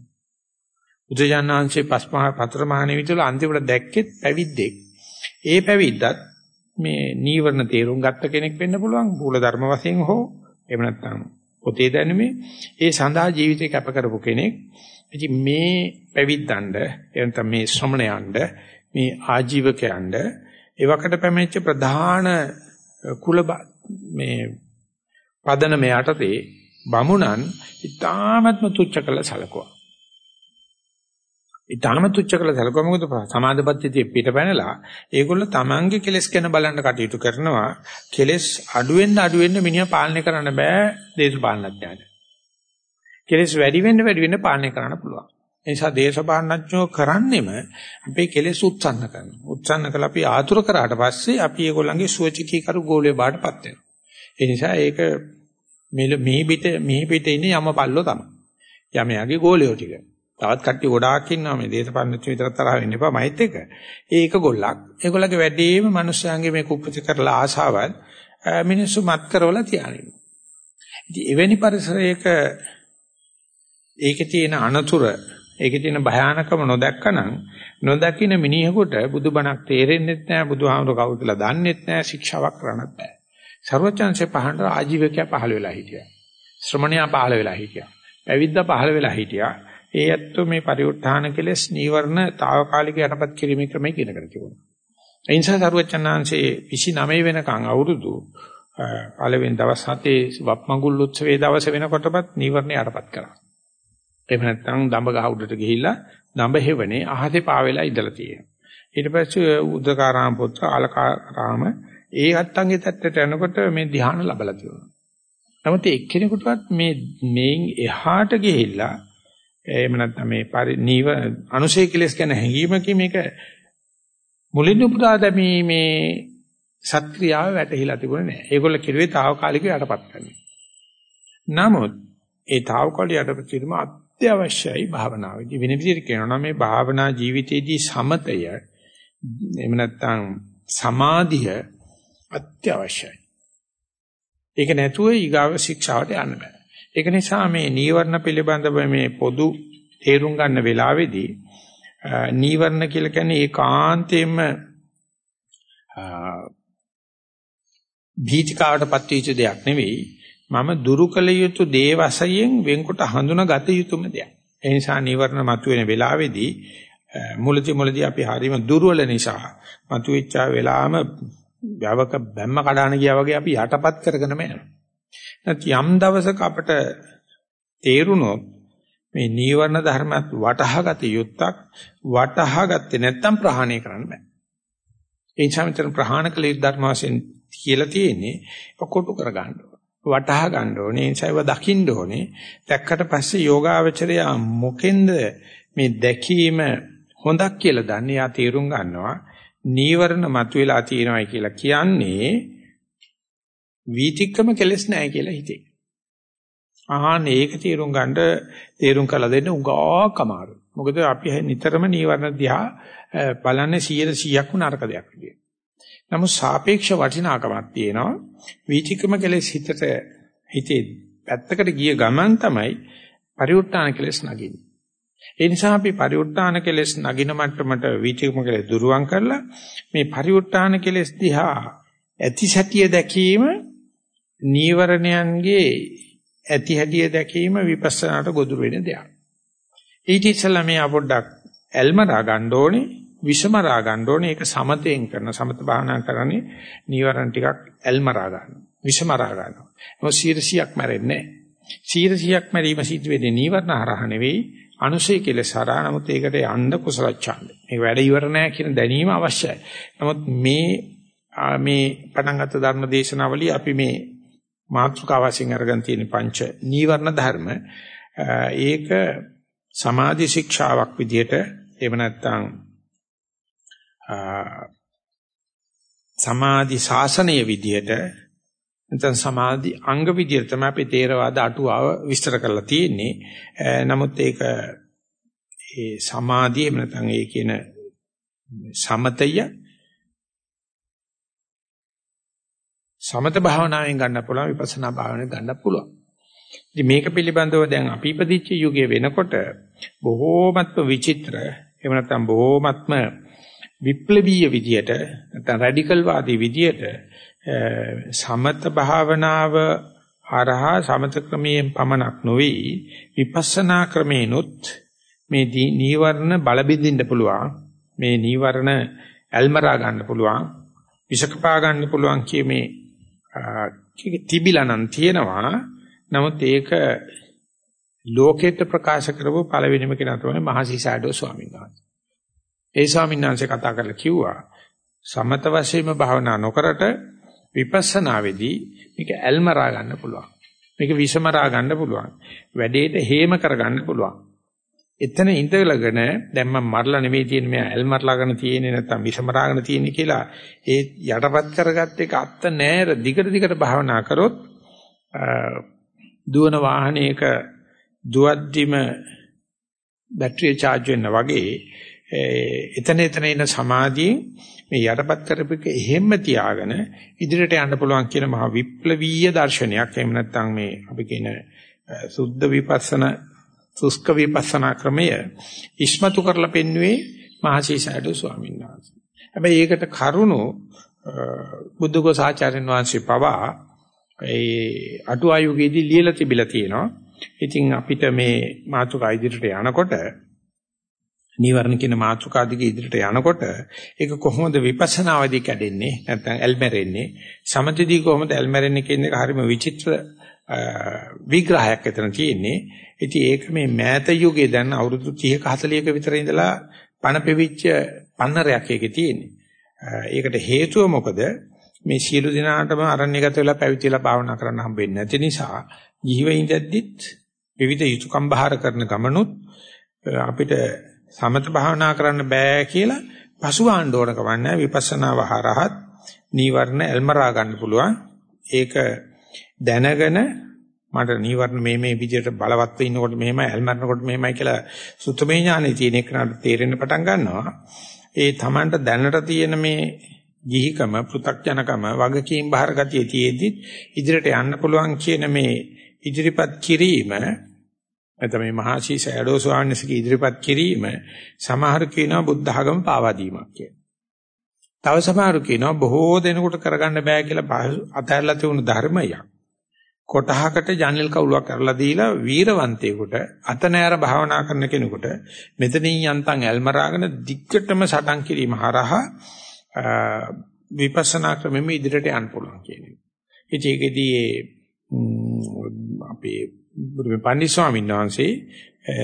බුදුජානනාංශයේ පස්මහ පතර මහණෙනි තුළ අන්තිමට දැක්කෙත් පැවිද්දෙක්. ඒ පැවිද්දත් මේ නීවරණ තේරුම් ගත්ත කෙනෙක් වෙන්න පුළුවන් මූල ධර්ම වශයෙන් හෝ එහෙම නැත්නම් පොතේ දැනුමේ ඒ සඳහා ජීවිතේ කැප කරපු කෙනෙක්. ඉතින් මේ පැවිද්දන්ඩ එතන මේ ශ්‍රමණයන්ඩ මේ ආජීවකයන්ඩ එවකට පැමිණිච්ච ප්‍රධාන කුල මේ පදනම යටතේ බමුණන් ඉතාමත්ම තුච්ච කළ සැලකුවා. ඊටාම තුච්ච කළ සැලකුවා. මොකද සමාධිපත්‍යයේ පිට පැනලා ඒගොල්ල තමන්ගේ කෙලස් ගැන බලන්න කටයුතු කරනවා. කෙලස් අඩු වෙන්න අඩු වෙන්න මිනිහා පාලනය කරන්න බෑ දේශපාලනඥයන්ට. කෙලස් වැඩි වෙන්න වැඩි වෙන්න පාලනය කරන්න පුළුවන්. ඒ නිසා දේශපාලනඥයෝ කරන්නේම අපේ කෙලස් උත්සන්න කරනවා උත්සන්න කළා අපි ආතුර කරාට පස්සේ අපි ඒගොල්ලන්ගේ සුවචිකී කරු ගෝලයේ බාටපත් වෙනවා ඒ නිසා ඒක මෙහි පිට මෙහි පිට ඉන්නේ යම පල්ලෝ තමයි යමයාගේ ගෝලියෝ ටික තවත් කට්ටිය ගොඩාක් ඉන්නවා මේ දේශපාලනච්ච විතර තරහ වෙන්න එපා මයිත් එක. ඒක ගොල්ලක්. ඒගොල්ලගේ වැඩේම මිනිස්යාගේ මේ කුප්පති කරලා ආසාවල් මිනිස්සු මත් කරවලා තියානින්න. ඉතින් එවැනි පරිසරයක ඒකේ තියෙන අනතුර ඒකේ තියෙන භයානකම නොදැක්කනම් නොදකින මිනිහෙකුට බුදුබණක් තේරෙන්නෙත් නැහැ බුදුහාමුදුර කවුද කියලා දන්නෙත් නැහැ ශික්ෂාවක් කරන්නත් බෑ. ਸਰවචන්සේ පහන්තර ආජීවකයා පහළ වෙලා හිටියා. ශ්‍රමණයා පහළ වෙලා හිටියා. පැවිද්දා පහළ වෙලා හිටියා. ඒ ඇත්තෝ මේ පරිඋත්ථාන කෙලස් නීවරණ తాවකාලික යටපත් කිරීමේ ක්‍රමයේ ඉගෙනගෙන තිබුණා. ඒ නිසා සරුවචනාංශයේ 29 වෙනකන් අවුරුදු පළවෙනි දවස් 7 වප්මඟුල් උත්සවයේ දවස වෙනකොටපත් නීවරණ යටපත් කරා. එහෙම නැත්නම් දඹ ගහ උඩට ගිහිල්ලා දඹ හේවනේ අහසේ පාවෙලා ඉඳලා තියෙනවා. ඊට පස්සේ උද්දකාරාම පුත්‍ර ආලකාරාම ඒ අත්තන්ගේ තත්ත්වයට යනකොට මේ ධ්‍යාන ලැබලා තියෙනවා. නමුත් එක්කෙනෙකුටවත් මේ මේන් එහාට ගිහිල්ලා එහෙම නැත්නම් මේ පරිනීව අනුශේ කෙලස් ගැන හැඟීමකින් මේක මුලින් උපුටා දැමීමේ සත්‍ක්‍රියාව වැටහිලා තිබුණේ නැහැ. ඒගොල්ල කිරුවේ తాවකාලික යටපත් කරන්නේ. නමුත් ඒ తాවකාලික යටපත් කිරීම අත්‍යවශ්‍යයි භාවනාවේදී. වෙන විදිහට කියනවා නම් මේ භාවනා ජීවිතයේදී සමතය එහෙම නැත්නම් සමාධිය අත්‍යවශ්‍යයි. ඒක නැතුව ඊගාව ශික්ෂාවට යන්න බෑ. ඒක නිසා මේ නීවරණ පිළිබඳව මේ පොදු තේරුම් ගන්න වෙලාවේදී නීවරණ කියලා කියන්නේ ඒකාන්තයෙන්ම භීතිකාවටපත් වෙච්ච දෙයක් නෙවෙයි මම දුරු කළ යුතු දේ වශයෙන් වෙන්කොට හඳුනාගත යුතුම දෙයක්. ඒ නිසා නීවරණ මතුවෙන වෙලාවේදී මුලදී මුලදී අපි හරීම දුර්වල නිසා මතුවෙච්ච වෙලාවම යවක බැම්ම කඩාන ගියා වගේ අපි යටපත් කරගෙනම යනවා. යම් දවසක අපට තේරුණොත් මේ නීවරණ ධර්මත් වටහාගත යුත්තක් වටහාගත්තේ නැත්නම් ප්‍රහාණය කරන්න බෑ. ඒ නිසා මෙතන ප්‍රහාණ කළ යුතු ධර්ම වශයෙන් කියලා තියෙන්නේ කොටු කර ගන්න වටහා ගන්න ඕනේ. ඒ නිසා ඒවා දකින්න ඕනේ. දැක්කට පස්සේ යෝගාවචරය මොකෙන්ද මේ දැකීම හොඳක් කියලා දන්නේ? යා තේරුම් ගන්නවා. නීවරණ මතුවලා තියෙනවායි කියලා කියන්නේ වීතික්කම කෙලස් නැහැ කියලා හිතේ. ආහන ඒක තේරුම් ගන්න තේරුම් කළ දෙන්න උගාවක් අමාරුයි. මොකද අපි නිතරම නීවරණ දිහා බලන්නේ 100%ක්ම නරක දෙයක් විදියට. නමුත් සාපේක්ෂ වටිනාකමක් තියෙනවා. වීතිකම කෙලෙස් හිතට හිතේ පැත්තකට ගිය ගමන් තමයි පරිඋත්තාන කෙලෙස් නැගින්නේ. ඒ නිසා අපි පරිඋත්තාන කෙලෙස් නැගින මට්ටමට වීතිකම කෙලෙස් දුරවන් කරලා මේ පරිඋත්තාන කෙලෙස් දිහා ඇතිසැටිය දැකීම නීවරණයන්ගේ ඇතිහැටිය දැකීම විපස්සනාට ගොදුරු වෙන දෙයක්. ඊට ඉස්සෙල්ලා මේ අපොඩක් ඇල්ම දා ගන්න ඕනේ විෂමරා ගන්න ඕනේ. ඒක සමතෙන් කරන සමත භාවනා කරන්නේ නීවරණ ටිකක් ඇල්මරා ගන්නවා. විෂමරා ගන්නවා. මොකද 100ක් මැරෙන්නේ නැහැ. 100ක් මැරීම සිද්ධ වෙන්නේ නීවරණ හරහා නෙවෙයි අනුසය කෙලෙස හරහා. නමුත් ඒකට යන්න කුසල ඡන්ද. මේ වැඩ ඉවර නැහැ කියන දැනීම අවශ්‍යයි. නමුත් මේ මේ පටන් ගත්ත ධර්ම දේශනාවලිය අපි මේ මාත්‍රිකා වශයෙන් අරගෙන තියෙන පංච නීවරණ ධර්ම ඒක සමාධි ශික්ෂාවක් විදිහට එහෙම නැත්නම් සමාධි ශාසනය විදිහට නැත්නම් සමාධි අංග විදිහට තමයි අපි තේරවාද අටුවාව විස්තර කරලා තියෙන්නේ. නමුත් ඒක ඒ සමාධිය එහෙම නැත්නම් ඒ කියන සමතය සමත භාවනාවෙන් ගන්න පුළුවන් විපස්සනා භාවනාවෙන් ගන්න පුළුවන්. ඉතින් මේක පිළිබඳව දැන් අපි ඉපදිච්ච යුගයේ වෙනකොට බොහෝමත්ම විචිත්‍ර එහෙම නැත්නම් බොහෝමත්ම විප්ලවීය විදියට නැත්නම් රැඩිකල් වාදී විදියට සමත භාවනාව හරහා සමත ක්‍රමයෙන් පමණක් නොවේ විපස්සනා ක්‍රමේනොත් මේ නීවරණ බල බෙදින්න පුළුවන් මේ නීවරණ ඇල්මරා ගන්න පුළුවන් විෂකපා ගන්න පුළුවන් කිය මේ තිබිලා නම් තියෙනවා නමුත් ඒක ලෝකෙට ප්‍රකාශ කරපු පළවෙනිම කෙනා තමයි මහසිසාඩෝ ස්වාමීන් වහන්සේ. ඒ ස්වාමීන් වහන්සේ කතා කරලා කිව්වා සමත වශයෙන්ම භාවනා නොකරට විපස්සනාවේදී මේක ඇල්මරා ගන්න පුළුවන්. මේක විෂමරා ගන්න පුළුවන්. වැඩේට හේම කර ගන්න පුළුවන්. එතන ඉඳලාගෙන දැන් මම මරලා නෙමෙයි තියෙන්නේ මෙයා ඇල්මරලාගෙන තියෙන්නේ නැත්තම් විෂමරාගෙන තියෙන්නේ කියලා ඒ යටපත් කරගත්ත එක අත්ත නෑර දිගට දිගට භාවනා කරොත් දුවන වාහනයක දුවද්දිම බැටරිය charge වෙන්න වගේ එතන එතන එන සමාධියෙන් මේ යටපත් කරපිට එහෙම්ම තියාගෙන ඉදිරියට යන්න පුළුවන් කියන මහ විප්ලවීය දර්ශනයක් එහෙම නැත්නම් මේ අපි කියන සුද්ධ විපස්සන සුස්ක විපස්සනා ක්‍රමය ඉස්මතු කරලා පෙන්වුවේ මහසීසඩෝ ස්වාමීන් වහන්සේ. හැබැයි ඒකට කරුණු බුද්ධඝෝසාචාර්යන් වහන්සේ පවා ඒ අටුවායුගයේදී ලියලා තිබිලා තියෙනවා. ඉතින් අපිට මේ මාතෘකා ඉදිරියට යනකොට නීවරණ කියන මාතෘකා දිගේ ඉදිරියට යනකොට ඒක කොහොමද විපස්සනාවේදී කැඩෙන්නේ නැත්නම් ඇල්මැරෙන්නේ සමථදී කොහොමද ඇල්මැරෙන්නේ කියන එක හරිම විචිත්‍ර විග්‍රහයක් එතන තියෙන්නේ. ඉතින් ඒක මේ මෑත යුගයේ දැන් අවුරුදු 30ක 40ක විතර ඉඳලා පණ පෙවිච්ච පන්නරයක් ඒකේ තියෙන්නේ. ඒකට හේතුව මොකද? මේ සියලු දිනාටම අරණ්‍යගත වෙලා පැවිදිලා භාවනා කරන්න හම්බෙන්නේ නැති නිසා ජීවිතෙද්දිත් විවිධ යුතුයකම් බාර කරන ගමනුත් අපිට සමත භාවනා කරන්න බෑ කියලා පසුවාන්න ඕන කවන්නේ විපස්සනා වහරහත් නීවරණ එල්මරා ගන්න පුළුවන්. ඒක දැනගෙන මට නීවරණ මේ මේ විදිහට බලවත්ව ඉන්නකොට මෙහෙමයි එල්මරනකොට මෙහෙමයි කියලා සුත්තමේ ඥානෙ තියෙන එකනට තේරෙන්න පටන් ගන්නවා. ඒ Tamanට දැනට තියෙන මේ ගිහිකම පෘ탁ජනකම වගකීම් බාර ගතිය තියේදී ඉදිරියට යන්න පුළුවන් කියන මේ ඉදිරිපත් කිරීම නැත්නම් මේ මහා ශීස ඇඩෝ ස්වාමීන්ගේ ඉදිරිපත් කිරීම සමහර කියනවා බුද්ධ ආගම පාවා දීමක් කියලා. තව සමහරු කියනවා බොහෝ දෙනෙකුට කරගන්න බෑ කියලා අතහැරලා තියුණු ධර්මයක්. කොටහකට ජනල් කවුලක් කරලා දීලා වීරවන්තයෙකුට අත නෑර භාවනා කරන කෙනෙකුට මෙතනින් යන්තම් ඇල්මරාගෙන දිග්ගටම සටන් කිරීම හරහා විපස්සනා ක්‍රමෙම ඉදිරියට යන්න පුළුවන් කියන එක. ඉතින් ඒකෙදී අපේ බුදුම පන්දි ස්වාමීන් වහන්සේ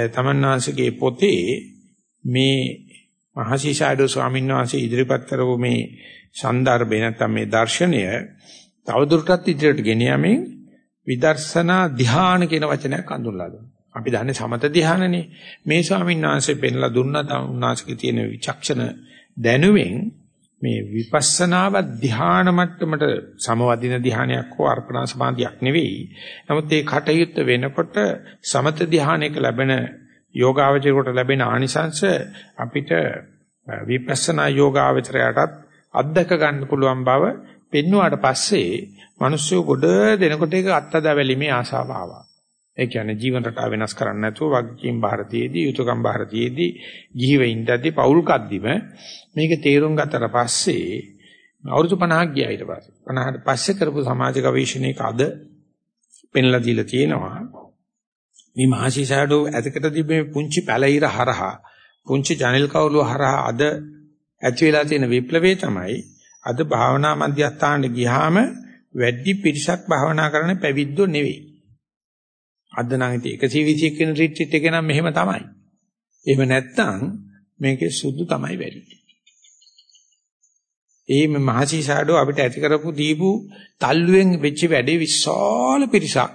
තමන් වහන්සේගේ පොතේ මේ මහසිසාඩෝ ස්වාමීන් වහන්සේ ඉදිරිපත් කරපු මේ සන්දර්භය නැත්නම් මේ දර්ශනය තවදුරටත් ඉදිරියට ගෙන යමින් විදර්ශනා ධ්‍යාන කියන වචනයක් අඳුන්ලා දුන්නා. අපි දන්නේ සමත ධ්‍යානනේ. මේ ස්වාමීන් වහන්සේ පෙන්ලා දුන්නා තම උන්වහන්සේගේ තියෙන විචක්ෂණ දැනුවෙන් මේ විපස්සනාව ධ්‍යාන මට්ටමට සමවදින ධ්‍යානයක් හෝ අර්පණා සමාධියක් නෙවෙයි. නමුත් ඒ කටයුත්ත වෙනකොට සමත ධ්‍යානයක ලැබෙන යෝගාවචරයට ලැබෙන ආනිසංශ අපිට විපස්සනා යෝගාවචරයටත් අත්දක ගන්න පුළුවන් බව පෙන්වුවාට පස්සේ මිනිස්සු ගොඩ දෙනකොට ඒක අත්දැවීමේ ආශාව ආවා. ඒ කියන්නේ ජීවන රටාව වෙනස් කරන්නේ නැතුව වගකීම් ಭಾರತයේදී යුතුයකම් ಭಾರತයේදී ගිහි වෙින්දදී පෞල් කද්දිම මේක තේරුම් ගත්තට පස්සේ අවුරුදු 50ක් ගියා ඊට පස්සේ. 50ට පස්සේ කරපු සමාජ ගවේෂණයක අද පෙන්ලා දීලා තියෙනවා. මේ මහසි ෂැඩෝ ඇතකට තිබෙන පුංචි පැලිර හරහා පුංචි ජනල් කවුළු හරහා අද ඇති වෙලා තියෙන විප්ලවය තමයි අද භාවනා මධ්‍යස්ථානට ගියාම වැඩි පිරිසක් භාවනා කරන පැවිද්දෝ නෙවෙයි. අද නම් ඉතින් 121 වෙනි රිට්‍රීට් එක නම් මෙහෙම තමයි. එහෙම නැත්නම් මේකේ සුදු තමයි වැඩි. ඒ මහසි ෂැඩෝ අපිට ඇති කරපු දීපු තල්ලුවෙන් වෙච්ච වැඩේ විශාල පිරිසක්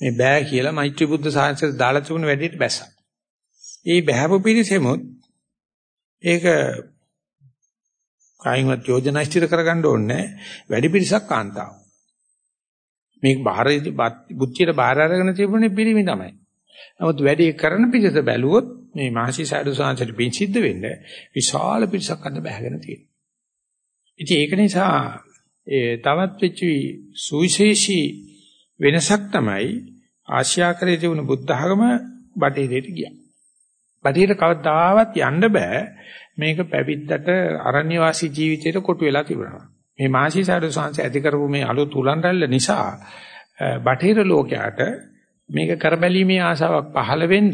මේ බෑ කියලා මෛත්‍රී බුද්ධ සාංශයට දාලා තිබුණ වැඩේට බැස්සා. ඒ බෑපු පිරිසෙමුත් ඒක කායින්වත් යෝජනා ඉදිරි කරගන්න ඕනේ වැඩි පිරිසක් කාන්තාව. මේක බාහිර බුද්ධියට බාහිර අරගෙන තිබුණේ පිළිමි තමයි. නමුත් වැඩි කරන පිටත බැලුවොත් මේ මහසි සාදු සාංශට පින් සිද්ධ වෙන්න විශාල පිරිසක් අද බැහැගෙන තියෙනවා. ඉතින් ඒක නිසා ඒ තවත් වෙච්ච සුවිශේෂී වෙනසක් තමයි ආශ්‍යාකරයේ තිබුණු බුද්ධ ධර්ම බටහිරට ගියා. බටහිර කවදාවත් යන්න බෑ මේක පැවිද්දට අරණ්‍ය වාසී ජීවිතයට කොටු වෙලා තිබුණා. මේ මාසිසාරු සංසය ඇති කරපු මේ අලුත් උලන් රැල්ල නිසා බටහිර ලෝකයට මේක කරබැලීමේ ආසාවක් පහළ වෙන්න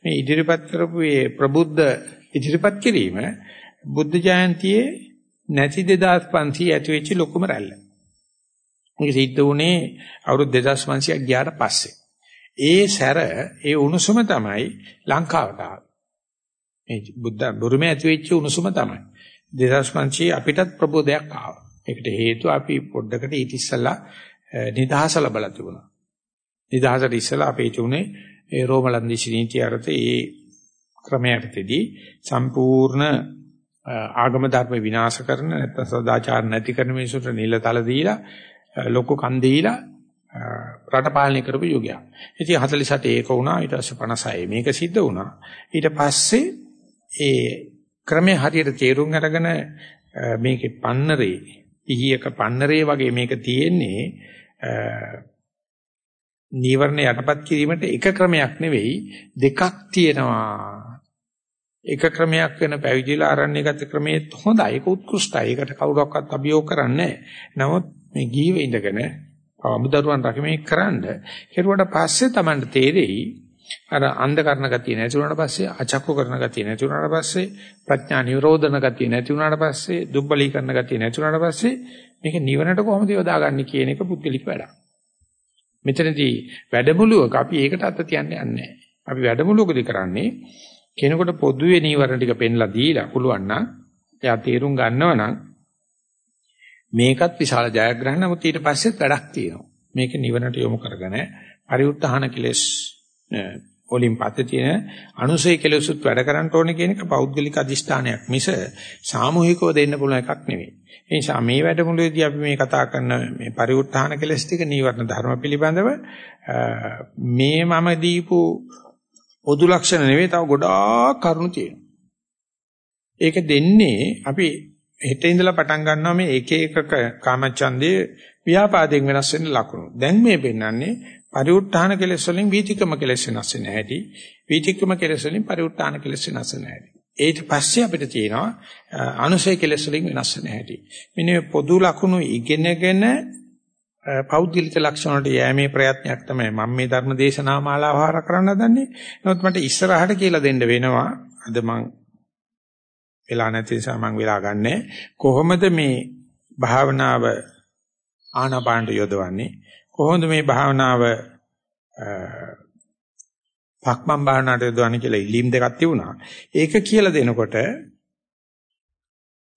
මේ ඉදිරිපත් කරපු මේ ප්‍රබුද්ධ ඉදිරිපත් කිරීම බුද්ධ ජයන්තියේ නැති 2500 ඇති වෙච්ච ලොකුම රැල්ල. මේක සිද්ධ වුණේ අවුරුදු 2500ක් ගියාට පස්සේ. ඒ සැර ඒ උණුසුම තමයි ලංකාවට ආවේ. මේ බුද්ධ බුරුමේ ඇති වෙච්ච උණුසුම තමයි. 2500 අපිටත් ප්‍රබෝධයක් ආවා. ඒකට හේතුව අපි පොඩ්ඩකට ඊට ඉස්සලා නිදහස ලැබලා තිබුණා. නිදහසට ඉස්සලා අපේ චුනේ ඒ රෝමලන්දිසි නීතිය අරතේ ඒ ක්‍රමයටදී සම්පූර්ණ ආගම ධර්ම විනාශ කරන නැත්නම් සදාචාර නැති කරන මිනිසුන්ට නිලතල දීලා ලොකු කන් දීලා රට පාලනය කරපු යුගයක්. ඉතින් 48 ඒක වුණා ඊට පස්සේ 56 මේක සිද්ධ වුණා. ඊට පස්සේ ඒ ක්‍රමයේ හරියට තේරුම් අරගෙන මේකේ පන්නරේ පිහියක පන්නරේ වගේ මේක තියෙන්නේ නීවරණ යටපත් කිරීමට එක ක්‍රමයක් නෙවෙයි දෙකක් තියෙනවා. එක ක්‍රමයක් වෙන පැවිදිලා ආරණ්‍යගත ක්‍රමයේ හොඳයි ඒක උත්කෘෂ්ටයි. ඒකට කවුරක්වත් අභියෝග කරන්නේ නමුත් මේ ගීව ඉඳගෙන අමුදරුවන් රකමේ කරන්න කෙරුවට පස්සේ Tamanට තේරෙයි අර අන්ධ කරන ගතිය නැති වුණාට පස්සේ අචක්කු කරන ගතිය නැති වුණාට පස්සේ ප්‍රඥා නිරෝධන ගතිය නැති වුණාට පස්සේ දුබ්බලී කරන ගතිය නැති වුණාට පස්සේ මේක නිවනට කොහොමද යොදාගන්නේ කියන එක පුද්ගලික වැඩක්. මෙතනදී වැඩමුළුවක අපි ඒකට අත තියන්නේ නැහැ. අපි වැඩමුළුවකදී කරන්නේ කෙනෙකුට පොදුවේ නීවරණ ටික පෙන්ලා දීලා පුළුවන් නම් එයා තේරුම් ගන්නව නම් මේකත් විශාල ජයග්‍රහණ නමුත් ඊට පස්සෙත් වැඩක් තියෙනවා. මේක නිවනට යොමු කරගෙන පරිඋත්හාන කෙලෙස් වලින් පස්සේ තියෙන අනුසය කෙලෙසුත් වැඩ කරන්න ඕනේ කියන එක පෞද්ගලික අදිෂ්ඨානයක් මිස සාමූහිකව දෙන්න පුළුවන් එකක් නෙවෙයි. ඒ නිසා මේ වැඩමුළුවේදී අපි මේ කතා කරන මේ පරිඋත්ථාන කෙලස් ටික නීවරණ ධර්ම පිළිබඳව මේ මම දීපු පොදු ලක්ෂණ නෙවෙයි තව ගොඩාක් කරුණු තියෙනවා. ඒක දෙන්නේ අපි හෙට ඉඳලා පටන් ගන්නවා මේ එක එකක කාමච්ඡන්දේ ව්‍යාපාදයෙන් වෙනස් වෙන ලක්ෂණ. දැන් මේ පෙන්වන්නේ පරිඋත්ථාන කෙලස් වලින් වීතික්‍රම කෙලස් වෙනස් වෙන හැටි. වීතික්‍රම කෙලස් වලින් පරිඋත්ථාන කෙලස් වෙනස් වෙන හැටි. ඊට පස්සේ අපිට තියෙනවා අනුසය කෙලස් වලින් වෙනස් වෙන හැටි. මෙන්න පොදු ලක්ෂණ ඉගෙනගෙන පෞද්ගලික ලක්ෂණ වලට යෑමේ ප්‍රයත්නයක් තමයි මම මේ ධර්ම දේශනා මාලාව ආර කරන්න හදන්නේ. නමුත් මට ඉස්සරහට කියලා දෙන්න වෙනවා. අද මං වෙලා නැති නිසා මං වෙලා ගන්නෑ. කොහොමද මේ භාවනාව ආනාපානට යොදවන්නේ? කොහොමද මේ භාවනාව පක්මන් භාවනාවට යොදවන්නේ කියලා ඉලීම් දෙකක් තිබුණා. ඒක කියලා දෙනකොට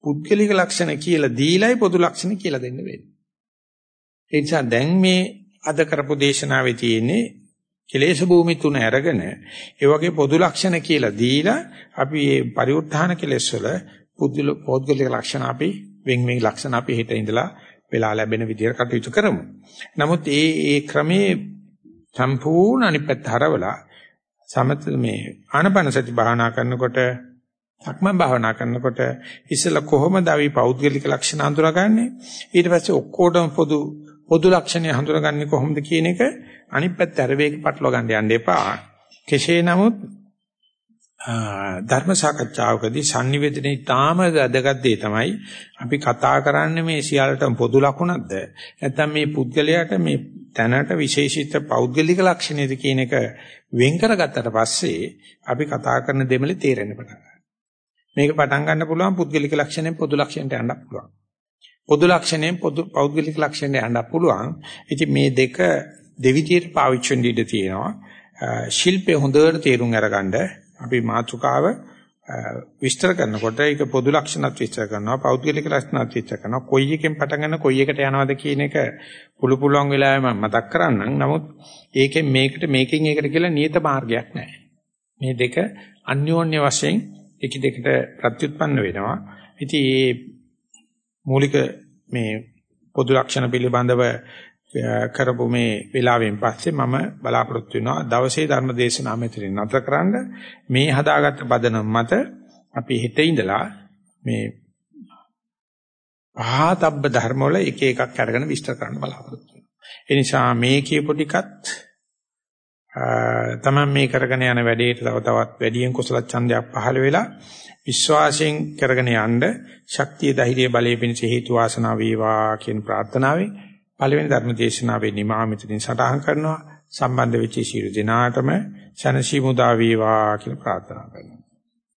පුද්ගලික ලක්ෂණ කියලා දීලයි පොදු ලක්ෂණ කියලා දෙන්න වෙන්නේ. ඒ නිසා දැන් මේ අද කරපු දේශනාවේ තියෙන්නේ කෙලේශ භූමි තුන අරගෙන ඒ වගේ පොදු ලක්ෂණ කියලා දීලා අපි මේ පරිඋත්ථාන කෙලෙස් වල පොද්ගලික ලක්ෂණ අපි වෙන් වෙන් ලක්ෂණ අපි හිත ඉඳලා වෙලා ලැබෙන විදිහට කටයුතු කරමු. නමුත් ඒ ඒ ක්‍රමේ සම්පූර්ණ අනිත් පැත්ත හරවලා සමත මේ ආනපන සති භාවනා කරනකොට සක්මන් භාවනා කරනකොට ඉස්සෙල්ලා කොහොමද අපි පෞද්ගලික ලක්ෂණ හඳුනාගන්නේ ඊට පස්සේ ඔක්කොටම පොදු පොදු ලක්ෂණ හඳුනාගන්නේ කොහොමද කියන එක අනිත් පැත්ත අර වේග පටලවා ගන්න යන්න එපා කෙසේ නමුත් ධර්ම සාකච්ඡාවකදී sannivedanayi තාම වැදගත් දේ තමයි අපි කතා කරන්නේ මේ සියල්ලටම පොදු ලකුණක්ද නැත්නම් මේ පුද්ගලයාට මේ තැනට විශේෂිත පෞද්ගලික ලක්ෂණයද කියන එක වෙන් කරගත්තට පස්සේ අපි කතා කරන දෙමලේ තේරෙන්න පටන් ගන්නවා. මේක පටන් ගන්න පුළුවන් පුද්ගලික ලක්ෂණයෙන් පොදු ලක්ෂණයට යන්න පුළුවන්. පොදු ලක්ෂණයෙන් පොදු පෞද්ගලික ලක්ෂණයට යන්න පුළුවන්. ඉතින් මේ දෙක දෙවිදියට පාවිච්චි වෙන්න ඉඩ තියෙනවා. ශිල්පේ හොඳට තේරුම් අරගන්න අපි මාතෘකාව විස්තර කරනකොට ඒක පොදු ලක්ෂණත් විස්තර කරනවා පෞද්ගලික ලක්ෂණත් විස්තර කරනවා. කොයි එකෙන් පටන් ගන්න කොයි එකට යනවද කියන එක පුළු පුළුවන් වෙලාවෙ මම මතක් කරන්නම්. නමුත් ඒකෙන් මේකට මේකෙන් ඒකට කියලා නියත මාර්ගයක් නැහැ. මේ දෙක අන්‍යෝන්‍ය වශයෙන් එක දෙකට ප්‍රත්‍යুৎපන්න වෙනවා. ඉතින් මේ මූලික මේ පොදු ලක්ෂණ පිළිබඳව කරපු මේ වෙලාවෙන් පස්සේ මම බලාපොරොත්තු වෙනවා දවසේ ධර්ම දේශනාව මෙතනින් නැතර කරන්න මේ හදාගත්ත පදනම මත අපි හිත ඉඳලා මේ පහතබ්බ ධර්ම වල එක එකක් අරගෙන විස්තර කරන්න බලාපොරොත්තු වෙනවා. ඒ නිසා මේ කියපු ටිකත් තමන් මේ කරගෙන යන වැඩේට තව තවත් වැඩියෙන් කුසල ඡන්දයක් පහළ වෙලා විශ්වාසයෙන් කරගෙන යන්න ශක්තිය ධෛර්ය බලය පිණිස හේතු වාසනා වේවා කියන ප්‍රාර්ථනාවෙන් පළවෙනි ධර්ම දේශනාවේ නිමා මෙතනින් සටහන් කරනවා සම්බන්ධ වෙච්ච සියලු දෙනාටම සනසි මුදා වේවා කියලා ප්‍රාර්ථනා කරනවා.